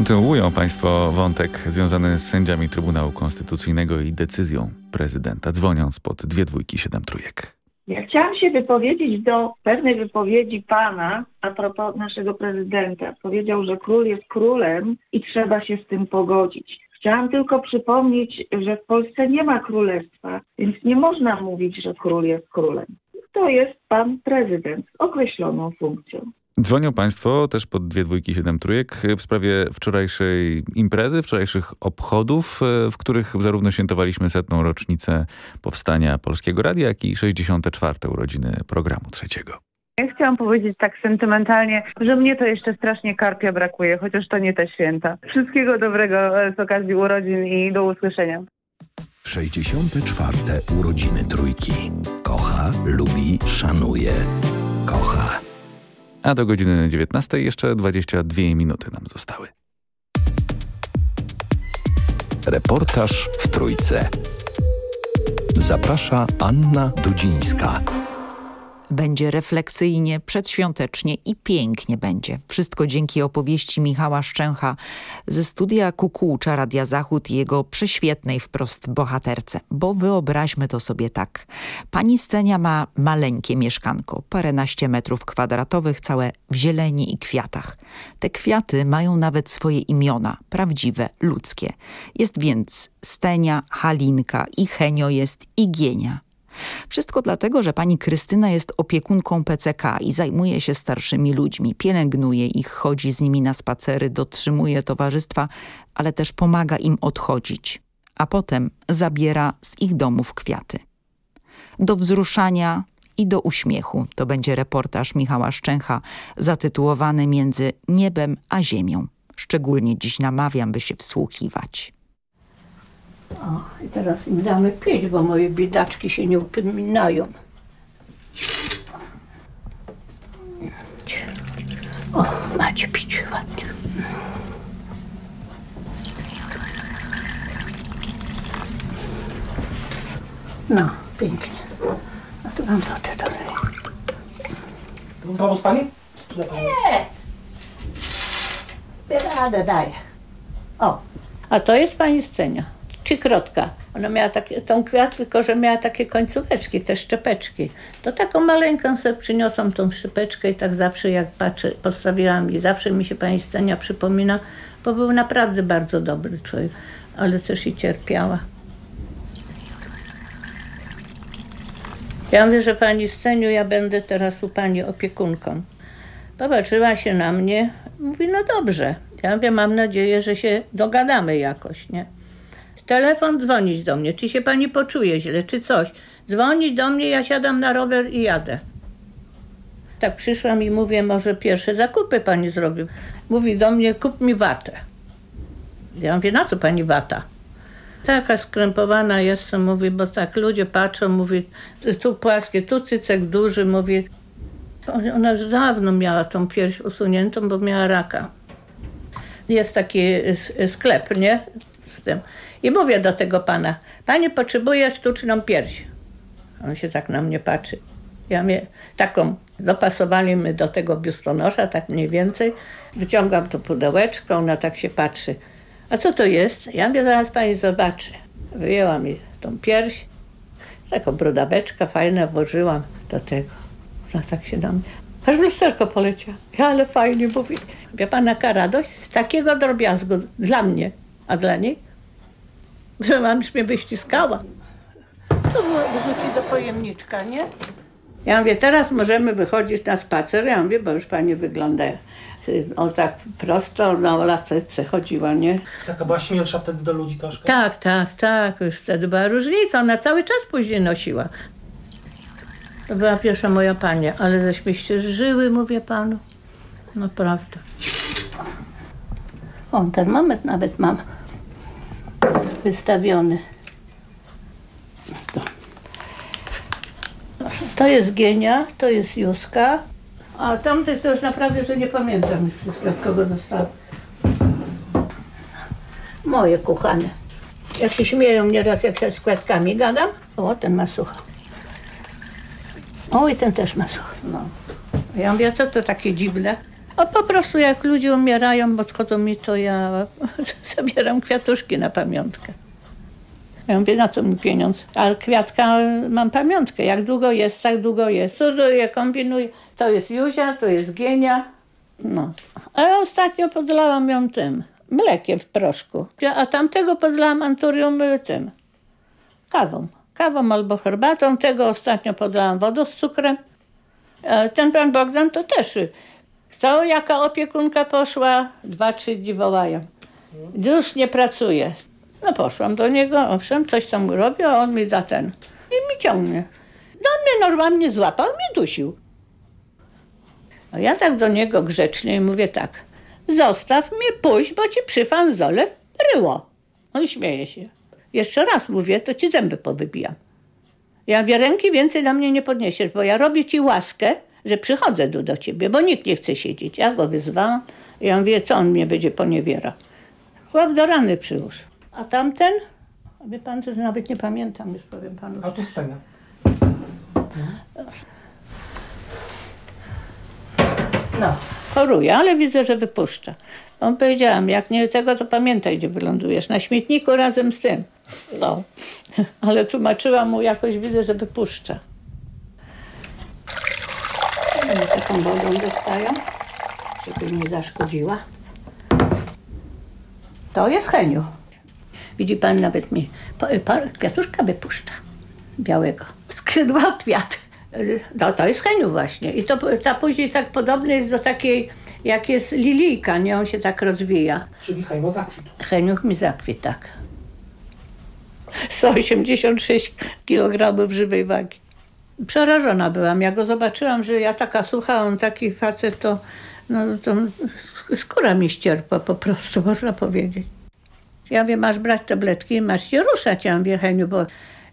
[SPEAKER 3] Kontynuują Państwo wątek związany z sędziami Trybunału Konstytucyjnego i decyzją prezydenta, dzwoniąc pod dwie dwójki, siedem trójek.
[SPEAKER 38] Ja chciałam się wypowiedzieć do pewnej wypowiedzi pana a propos naszego prezydenta. Powiedział, że król jest królem i trzeba się z tym pogodzić. Chciałam tylko przypomnieć, że w Polsce nie ma królestwa, więc nie można mówić, że król jest królem. To jest pan prezydent z określoną funkcją.
[SPEAKER 3] Dzwonią Państwo też pod dwie dwójki, siedem trójek w sprawie wczorajszej imprezy, wczorajszych obchodów, w których zarówno świętowaliśmy setną rocznicę powstania Polskiego Radia, jak i 64. urodziny programu trzeciego.
[SPEAKER 39] Ja chciałam powiedzieć tak sentymentalnie, że mnie to jeszcze strasznie karpia brakuje, chociaż to nie te święta. Wszystkiego dobrego z okazji urodzin i do usłyszenia.
[SPEAKER 10] 64. urodziny trójki. Kocha, lubi, szanuje. Kocha.
[SPEAKER 3] A do godziny 19 jeszcze 22 minuty nam zostały.
[SPEAKER 10] Reportaż w Trójce. Zaprasza Anna Dudzińska.
[SPEAKER 40] Będzie refleksyjnie, przedświątecznie i pięknie będzie. Wszystko dzięki opowieści Michała Szczęcha ze studia Kukułcza Radia Zachód i jego prześwietnej wprost bohaterce. Bo wyobraźmy to sobie tak. Pani Stenia ma maleńkie mieszkanko, paręnaście metrów kwadratowych, całe w zieleni i kwiatach. Te kwiaty mają nawet swoje imiona, prawdziwe, ludzkie. Jest więc Stenia, Halinka i Henio jest i Gienia. Wszystko dlatego, że pani Krystyna jest opiekunką PCK i zajmuje się starszymi ludźmi, pielęgnuje ich, chodzi z nimi na spacery, dotrzymuje towarzystwa, ale też pomaga im odchodzić, a potem zabiera z ich domów kwiaty. Do wzruszania i do uśmiechu to będzie reportaż Michała Szczęcha zatytułowany Między niebem a ziemią. Szczególnie dziś namawiam, by się wsłuchiwać.
[SPEAKER 41] O, i teraz im damy pić, bo moje biedaczki się nie upominają. O, macie pić ładnie. No, pięknie. A tu mam wodę dalej.
[SPEAKER 42] Pomóc pani?
[SPEAKER 41] Nie! Radę daję. O, a to jest pani scenia trzykrotka. Ona miała takie, tą kwiat, tylko że miała takie końcóweczki, te szczepeczki. To taką maleńką sobie przyniosłam tą szczepeczkę i tak zawsze jak patrzę, postawiłam i zawsze mi się pani Scenia przypomina, bo był naprawdę bardzo dobry człowiek, ale też i cierpiała. Ja mówię, że pani Sceniu, ja będę teraz u pani opiekunką. Popatrzyła się na mnie, mówi, no dobrze. Ja mówię, mam nadzieję, że się dogadamy jakoś, nie? Telefon, dzwonić do mnie, czy się pani poczuje źle, czy coś. Dzwonić do mnie, ja siadam na rower i jadę. Tak przyszłam i mówię, może pierwsze zakupy pani zrobi. Mówi do mnie, kup mi watę. Ja mówię, na co pani wata? Taka skrępowana jestem, mówi, bo tak ludzie patrzą, mówi, tu płaskie, tu cycek duży, mówi. Ona już dawno miała tą pierś usuniętą, bo miała raka. Jest taki sklep, nie? Z tym. I mówię do tego pana, panie potrzebuje sztuczną pierś. On się tak na mnie patrzy. Ja mnie taką, dopasowali my do tego biustonosza, tak mniej więcej. Wyciągam to pudełeczko, ona tak się patrzy. A co to jest? Ja mówię, zaraz pani zobaczy. Wyjęła mi tą pierś, taką brodaweczkę fajne włożyłam do tego. Ona tak się do mnie, aż w lusterko poleciała. Ja, ale fajnie mówi. Wie pana, jaka radość z takiego drobiazgu dla mnie, a dla niej mam już mnie wyściskała. To było wrzucić do pojemniczka, nie? Ja mówię, teraz możemy wychodzić na spacer. Ja mówię, bo już pani wygląda o tak prosto na lasce chodziła, nie?
[SPEAKER 42] Taka była śmielsza wtedy do ludzi troszkę?
[SPEAKER 41] Tak, tak, tak. Już wtedy była różnica. Ona cały czas później nosiła. To była pierwsza moja pani, ale żeśmy żyły, mówię panu. Naprawdę. O, termometr nawet mam wystawiony. To. to jest Gienia, to jest Juska, a tamte to już naprawdę, że nie pamiętam już wszystkiego, od kogo dostałam. Moje kochane. Jak się śmieją nieraz, jak się z gadam. O, ten ma sucho. O, i ten też ma sucho. No. Ja mówię, co to takie dziwne? A po prostu jak ludzie umierają, odchodzą mi, to ja zabieram kwiatuszki na pamiątkę. Ja mówię, na co mi pieniądz? A kwiatka mam pamiątkę. Jak długo jest, tak długo jest. Ja kombinuję? To jest Juzia, to jest Gienia. No. A ostatnio podlałam ją tym, mlekiem w proszku. A tamtego podlałam anturium tym, kawą. Kawą albo herbatą. Tego ostatnio podlałam wodą z cukrem. E, ten pan Bogdan to też. Co, jaka opiekunka poszła? Dwa, trzy dni wołają. Już nie pracuje. No poszłam do niego, owszem, coś tam robię, a on mi da ten. I mi ciągnie. No on mnie normalnie złapał, mnie dusił. A ja tak do niego grzecznie mówię tak. Zostaw mnie, pójść, bo ci przyfanzolę ryło. On śmieje się. Jeszcze raz mówię, to ci zęby powybijam. Ja mówię, ręki więcej na mnie nie podniesiesz, bo ja robię ci łaskę, że przychodzę tu do ciebie, bo nikt nie chce siedzieć. Ja go wyzwałam. Ja mówię, co on mnie będzie poniewierał. Chłop do rany przyłóż. A tamten? Wie pan, że nawet nie pamiętam, już powiem panu.
[SPEAKER 42] A tu stanie.
[SPEAKER 41] No, choruje, ale widzę, że wypuszcza. On powiedziałam, jak nie tego, to pamiętaj, gdzie wylądujesz. Na śmietniku razem z tym. No, ale tłumaczyłam mu, jakoś widzę, że wypuszcza. Oni taką wodą dostają, żeby nie zaszkodziła. To jest Heniu. Widzi pan, nawet mi kwiatuszka wypuszcza białego. Skrzydła kwiat. No to jest Heniu właśnie. I to ta później tak podobny jest do takiej, jak jest lilijka, nie? On się tak rozwija.
[SPEAKER 42] Czyli Heniu zakwitł.
[SPEAKER 41] Heniu mi zakwitł, tak. 186 kg żywej wagi. Przerażona byłam. Jak go zobaczyłam, że ja taka sucha, on taki facet, to, no, to skóra mi ścierpła po prostu, można powiedzieć. Ja mówię, masz brać tabletki, masz się ruszać. Ja mówię, Heniu, bo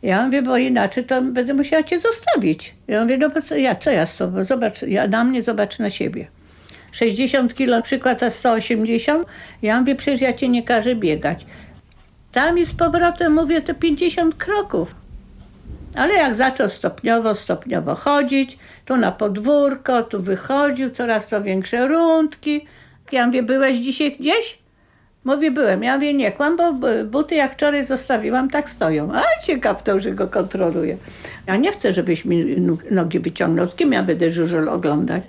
[SPEAKER 41] ja mówię, bo inaczej to będę musiała cię zostawić. Ja mówię, no bo co ja, co ja z tobą? Zobacz, ja na mnie, zobacz na siebie. 60 kilo, przykład, a 180. Ja mówię, przecież ja cię nie każę biegać. Tam i z powrotem mówię, to 50 kroków. Ale jak zaczął stopniowo, stopniowo chodzić, tu na podwórko, tu wychodził, coraz to większe rundki. Ja mówię, byłeś dzisiaj gdzieś? Mówię, byłem. Ja mówię, nie kłam, bo buty jak wczoraj zostawiłam, tak stoją. A ciekaw to, że go kontroluje. Ja nie chcę, żebyś mi nogi wyciągnął. Z kim ja będę żużel oglądać?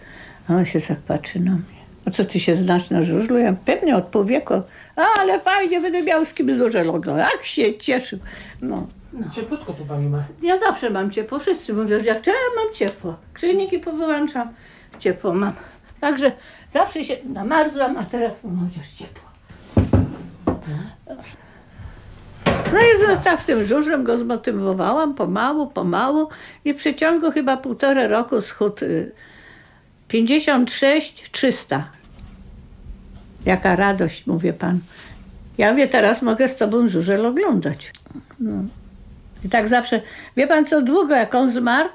[SPEAKER 41] A on się tak patrzy na mnie. A co, ty się znasz na żużlu? Ja pewnie od pół wieku. A, ale fajnie, będę miał z kim żużel oglądać. Jak się cieszył. No.
[SPEAKER 42] No. Cieplutko tu pani ma.
[SPEAKER 41] Ja zawsze mam ciepło. Wszyscy mówią, że jak ja mam ciepło. Grzejniki powyłączam, ciepło mam. Także zawsze się namarzłam, a teraz mam chociaż ciepło. No i tak tym żużlem go zmotywowałam pomału, pomału i w przeciągu chyba półtora roku schudł 56 300. Jaka radość, mówię pan. Ja mówię, teraz mogę z tobą żużel oglądać. No. I tak zawsze, wie pan co, długo jak on zmarł,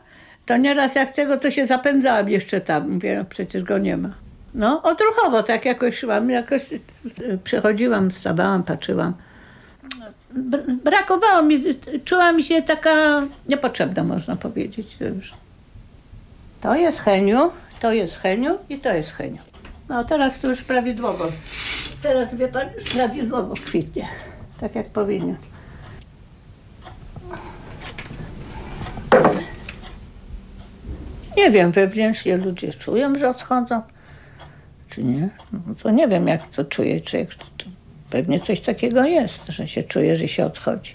[SPEAKER 41] to nieraz jak tego, to się zapędzałam jeszcze tam. Mówię, no, przecież go nie ma. No, odruchowo tak jakoś szłam, jakoś przechodziłam, stawałam, patrzyłam. Brakowało mi, czuła mi się taka niepotrzebna, można powiedzieć. To jest Heniu, to jest Heniu i to jest Heniu. No teraz to już prawidłowo. Teraz wie pan, już prawidłowo kwitnie. Tak jak powinien. Nie wiem, wewnętrznie ludzie czują, że odchodzą czy nie? No to nie wiem, jak to czuje człowiek. Pewnie coś takiego jest, że się czuje, że się odchodzi.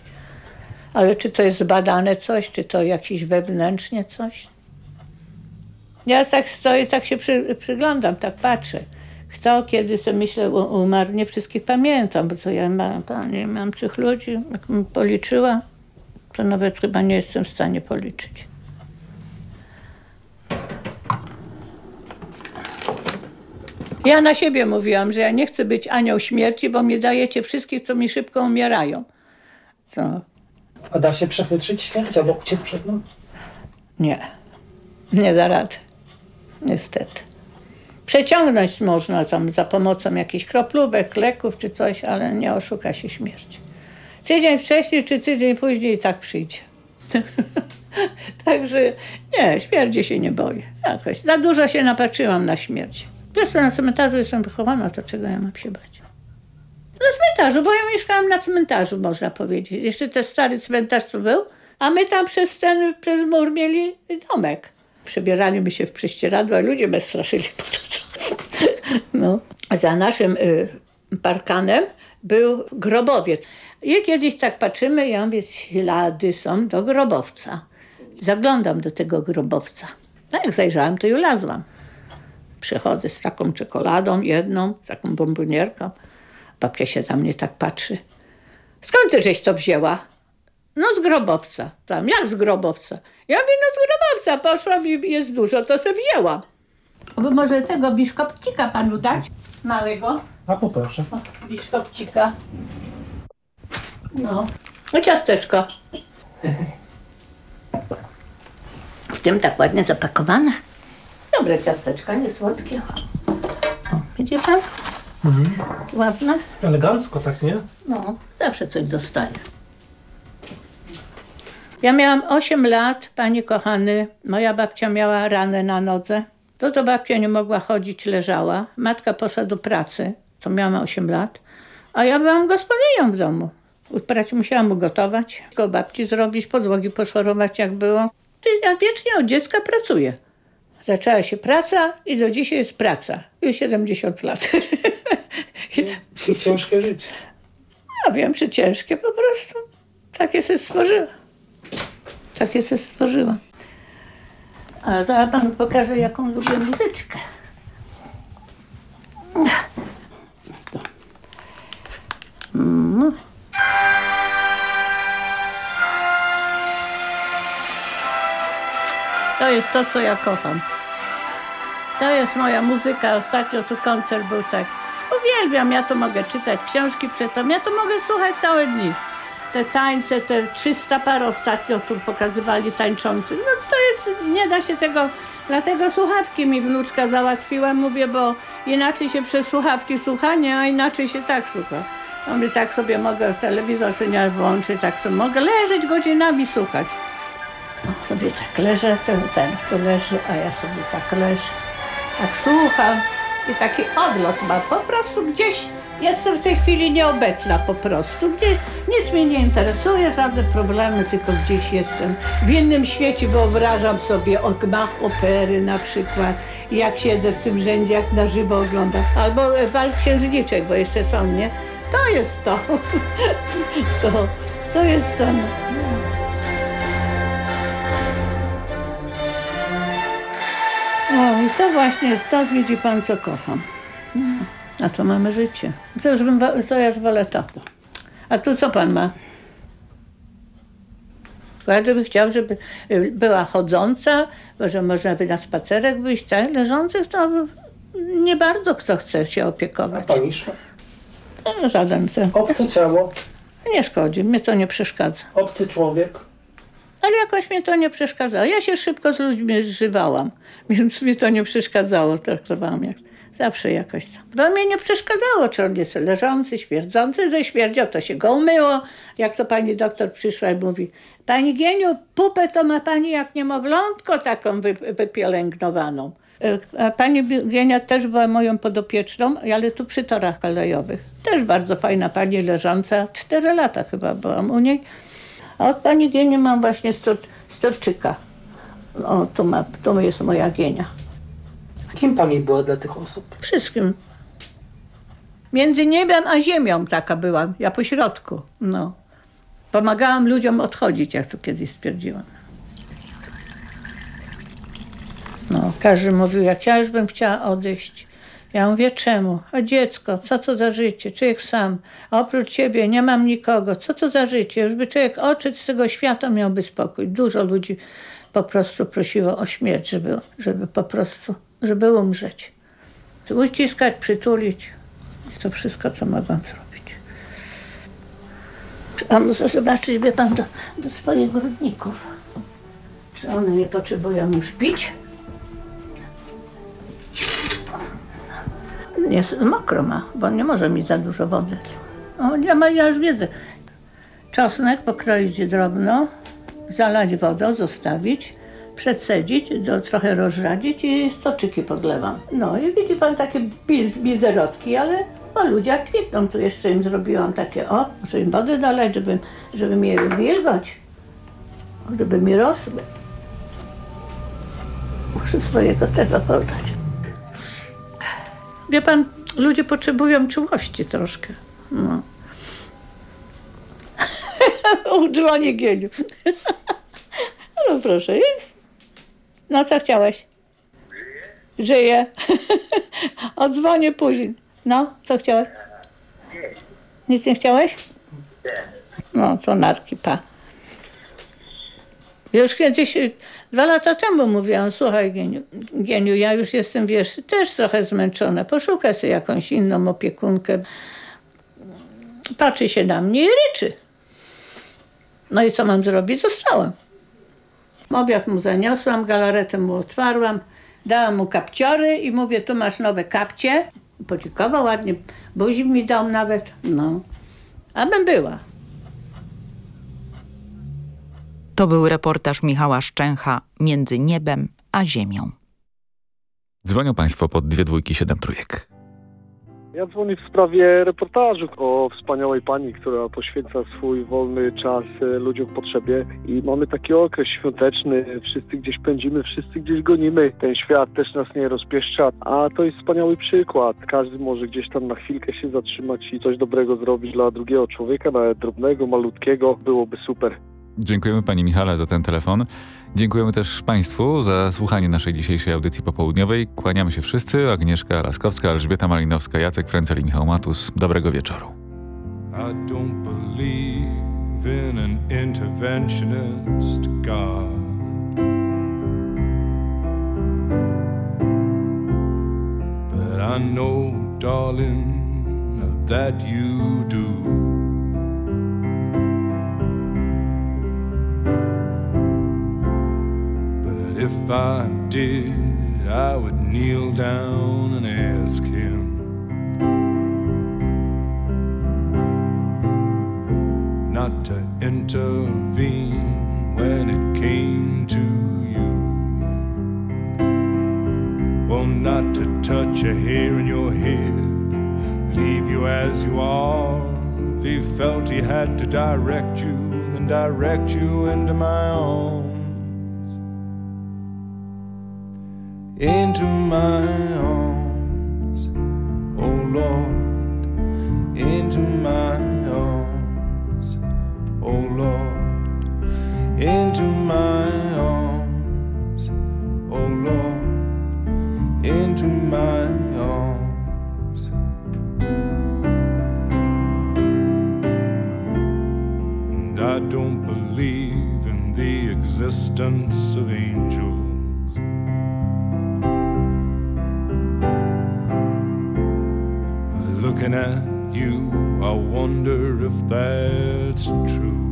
[SPEAKER 41] Ale czy to jest zbadane coś, czy to jakieś wewnętrznie coś? Ja tak stoję, tak się przy, przyglądam, tak patrzę. Kto, kiedy sobie myślę, umarł, nie wszystkich pamiętam, bo co ja mam, panie, mam tych ludzi, jak policzyła, to nawet chyba nie jestem w stanie policzyć. Ja na siebie mówiłam, że ja nie chcę być anioł śmierci, bo mi dajecie wszystkich, co mi szybko umierają. Co?
[SPEAKER 42] A da się przechytrzyć śmierć albo uciec przed nią?
[SPEAKER 41] Nie. Nie da rady. Niestety. Przeciągnąć można tam za pomocą jakichś kroplówek, leków czy coś, ale nie oszuka się śmierci. Tydzień wcześniej czy tydzień później i tak przyjdzie. Także nie, śmierci się nie boję. Jakoś za dużo się napatrzyłam na śmierć. Jestem na cmentarzu, jestem wychowana, to czego ja mam się bać? Na cmentarzu, bo ja mieszkałam na cmentarzu, można powiedzieć. Jeszcze ten stary cmentarz co był, a my tam przez ten, przez mur mieli domek. Przebieraliśmy się w prześcieradła, ludzie mnie straszyli po to, co. No. Za naszym y, parkanem był grobowiec. I kiedyś tak patrzymy, ja mówię, ślady są do grobowca. Zaglądam do tego grobowca. No jak zajrzałam, to już lazłam. Przychodzę z taką czekoladą jedną, z taką bombonierką. Babcia się tam mnie tak patrzy. Skąd ty żeś to wzięła? No z grobowca. Tam, jak z grobowca? Ja mówię, no z grobowca. Poszłam i jest dużo, to se wzięła. Bo może tego biszkopcika panu dać? Małego?
[SPEAKER 42] A poproszę.
[SPEAKER 41] O, biszkopcika. No. No ciasteczko. W tym tak ładnie zapakowane. Dobre ciasteczka, nie słodkie. O, widzi pan?
[SPEAKER 42] Mhm.
[SPEAKER 41] Ładne?
[SPEAKER 42] Elegancko, tak nie?
[SPEAKER 41] No, zawsze coś dostaję. Ja miałam 8 lat, panie kochany. Moja babcia miała ranę na nodze. To to babcia nie mogła chodzić, leżała. Matka poszła do pracy, to miałam 8 lat. A ja byłam gospodynią w domu. Prać musiałam ugotować, go babci zrobić, podłogi poszorować jak było. Ja wiecznie od dziecka pracuję. Zaczęła się praca i do dzisiaj jest praca. Już 70 lat. I to-
[SPEAKER 42] I ciężkie życie.
[SPEAKER 41] ja wiem, czy ciężkie po prostu. Takie się stworzyła. Takie się stworzyła. A zaraz panu pokażę, jaką lubię muzyczkę. Jest to, co ja kocham. To jest moja muzyka. Ostatnio tu koncert był tak. Uwielbiam, ja to mogę czytać książki przedtem, ja to mogę słuchać całe dni. Te tańce, te 300 par ostatnio tu pokazywali tańczących. No to jest, nie da się tego, dlatego słuchawki mi wnuczka załatwiła, mówię, bo inaczej się przez słuchawki słucha, nie, a inaczej się tak słucha. A my tak sobie mogę, telewizor sobie nie tak sobie mogę leżeć godzinami słuchać. Sobie tak leżę, ten, ten kto leży, a ja sobie tak leżę, tak słucham i taki odlot mam. Po prostu gdzieś jestem w tej chwili nieobecna po prostu. Gdzieś nic mnie nie interesuje, żadne problemy, tylko gdzieś jestem w innym świecie. Wyobrażam sobie gmach opery na przykład. Jak siedzę w tym rzędzie, jak na żywo oglądam. Albo bal księżniczek, bo jeszcze są, nie? To jest to. to, to jest to. I to właśnie jest to, widzi pan, co kocham. No, a to mamy życie. To, już bym, to ja już wolę to. A tu co pan ma? Każdy by chciał, żeby y, była chodząca, że można by na spacerek wyjść, tak? Leżących to nie bardzo kto chce się opiekować.
[SPEAKER 42] Pani szła.
[SPEAKER 41] No, Żaden.
[SPEAKER 42] Obce ciało,
[SPEAKER 41] Nie szkodzi, mnie to nie przeszkadza.
[SPEAKER 42] obcy człowiek.
[SPEAKER 41] Ale jakoś mnie to nie przeszkadzało. Ja się szybko z ludźmi zżywałam, więc mi to nie przeszkadzało. Traktowałam jak zawsze jakoś tam. Bo mnie nie przeszkadzało, czy on jest leżący, śmierdzący. Że śmierdział, to się go umyło. Jak to pani doktor przyszła i mówi, pani Gieniu, pupę to ma pani jak niemowlątko taką wy, wypielęgnowaną. E, pani Gienia też była moją podopieczną, ale tu przy torach kolejowych. Też bardzo fajna pani leżąca. Cztery lata chyba byłam u niej. A od pani Gieni mam właśnie stor, storczyka. O, tu, ma, tu jest moja Gienia.
[SPEAKER 42] Kim pani była dla tych osób?
[SPEAKER 41] Wszystkim. Między niebem a ziemią taka byłam, ja po środku. No. Pomagałam ludziom odchodzić, jak tu kiedyś stwierdziłam. No, każdy mówił, jak ja już bym chciała odejść. Ja mówię, czemu? A dziecko, co to za życie? Człowiek sam. A oprócz ciebie nie mam nikogo. Co to za życie? Już by człowiek odszedł z tego świata, miałby spokój. Dużo ludzi po prostu prosiło o śmierć, żeby, żeby po prostu, żeby umrzeć. Uściskać, przytulić. To wszystko, co mogłam zrobić. A muszę zobaczyć, wie pan, do, do swoich grudników. Czy one nie potrzebują już pić? Jest mokro ma, bo nie może mieć za dużo wody. O, ja, ma, ja już wiedzę. Czosnek pokroić drobno, zalać wodą, zostawić. Przedsedzić, do, trochę rozrzadzić i stoczyki podlewam. No i widzi pan takie biz, ale o ludziach kwitną. Tu jeszcze im zrobiłam takie, o, muszę im wody dolać, żeby, żeby mi je wilgoć, żeby mi rosły. Muszę swojego tego podać. Wie pan, ludzie potrzebują czułości troszkę. No. Udzwonię Gieniu. no proszę, jest. No co chciałeś? Żyję. Odzwonię później. No, co chciałeś? Nic nie chciałeś? No, to narki, pa. Już kiedyś, dwa lata temu mówiłam, słuchaj Gieniu, Gieniu, ja już jestem, wiesz, też trochę zmęczona, poszukaj sobie jakąś inną opiekunkę. Patrzy się na mnie i ryczy. No i co mam zrobić? Zostałam. Obiad mu zaniosłam, galaretę mu otwarłam, dałam mu kapciory i mówię, tu masz nowe kapcie. Podziękował ładnie, buzi mi dał nawet, no. Abym była.
[SPEAKER 40] To był reportaż Michała Szczęcha Między niebem a ziemią.
[SPEAKER 3] Dzwonią Państwo pod dwie dwójki siedem trójek.
[SPEAKER 37] Ja dzwonię w sprawie reportażu o wspaniałej pani, która poświęca swój wolny czas e, ludziom w potrzebie i mamy taki okres świąteczny, wszyscy gdzieś pędzimy, wszyscy gdzieś gonimy, ten świat też nas nie rozpieszcza, a to jest wspaniały przykład. Każdy może gdzieś tam na chwilkę się zatrzymać i coś dobrego zrobić dla drugiego człowieka, nawet drobnego, malutkiego, byłoby super.
[SPEAKER 3] Dziękujemy Pani Michale za ten telefon. Dziękujemy też Państwu za słuchanie naszej dzisiejszej audycji popołudniowej. Kłaniamy się wszyscy. Agnieszka Laskowska, Elżbieta Malinowska, Jacek Frencel i Michał Matus. Dobrego wieczoru.
[SPEAKER 43] I don't believe in an interventionist God. I know, darling, that you do. If I did, I would kneel down and ask him. Not to intervene when it came to you. Well, not to touch a hair in your head, leave you as you are. If he felt he had to direct you, then direct you into my arms. Into my arms, oh Lord, into my arms, oh Lord, into my arms, oh Lord, into my arms. I don't believe in the existence of angels. Looking at you, I wonder if that's true.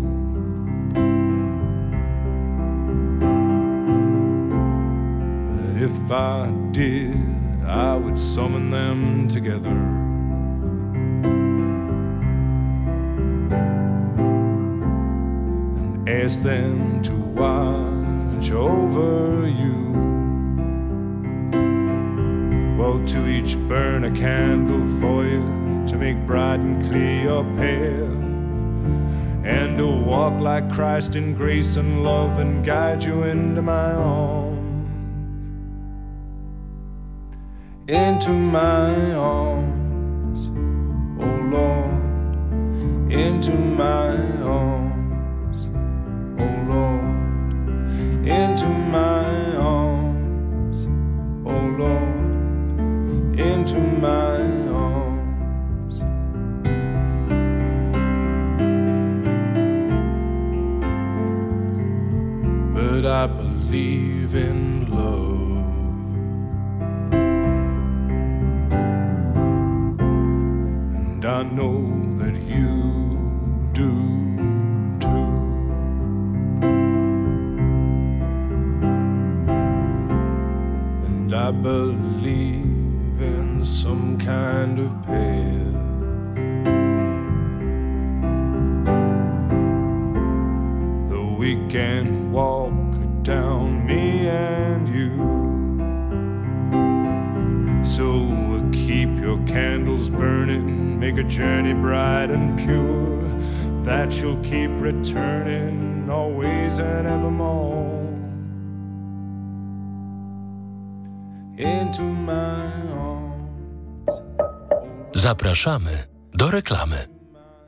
[SPEAKER 43] But if I did, I would summon them together. and Ask them to watch over you. Well, to each burn a candle for you to make bright and clear your path, and to walk like Christ in grace and love and guide you into my arms, into my arms, oh Lord, into my arms, oh Lord, into my arms, oh Lord, into my I believe in love. And I know pure, that you'll keep returning always and evermore. Into my arms.
[SPEAKER 32] Zapraszamy do reklamy.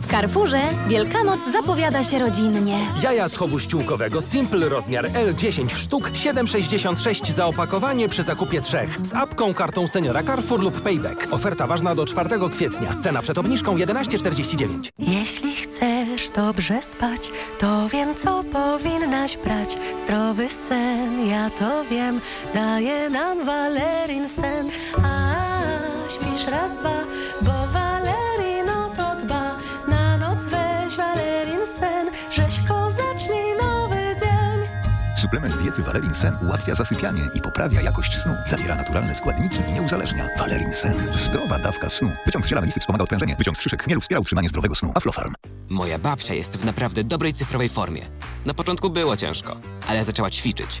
[SPEAKER 44] W Carrefourze Wielkanoc zapowiada się rodzinnie.
[SPEAKER 34] Jaja z chowu ściółkowego Simple rozmiar L 10 sztuk 7,66 za opakowanie przy zakupie trzech. Z apką, kartą seniora Carrefour lub Payback. Oferta ważna do 4 kwietnia. Cena przed obniżką 11,49.
[SPEAKER 45] Jeśli chcesz dobrze spać, to wiem, co powinnaś brać. Zdrowy sen, ja to wiem, daje nam Valerin sen. A śpisz raz, dwa,
[SPEAKER 46] Suplement diety Valerin Sen ułatwia zasypianie i poprawia jakość snu. Zawiera naturalne składniki i nie uzależnia. Valerin Sen. Zdrowa dawka snu. Wyciąg z ziela melisy wspomaga odprężenie. Wyciąg z szyszek chmielu wspiera utrzymanie zdrowego snu. Aflofarm.
[SPEAKER 47] Moja babcia jest w naprawdę dobrej cyfrowej formie. Na początku było ciężko, ale zaczęła ćwiczyć.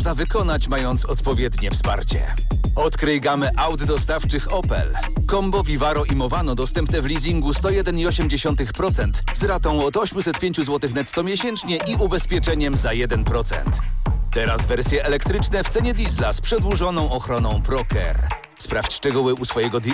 [SPEAKER 48] można wykonać, mając odpowiednie wsparcie. Odkryj gamę aut dostawczych Opel. Combo, Vivaro i Movano dostępne w leasingu 101,8% z ratą od 805 zł netto miesięcznie i ubezpieczeniem za 1%. Teraz wersje elektryczne w cenie diesla z przedłużoną ochroną ProCare. Sprawdź szczegóły u swojego dealera.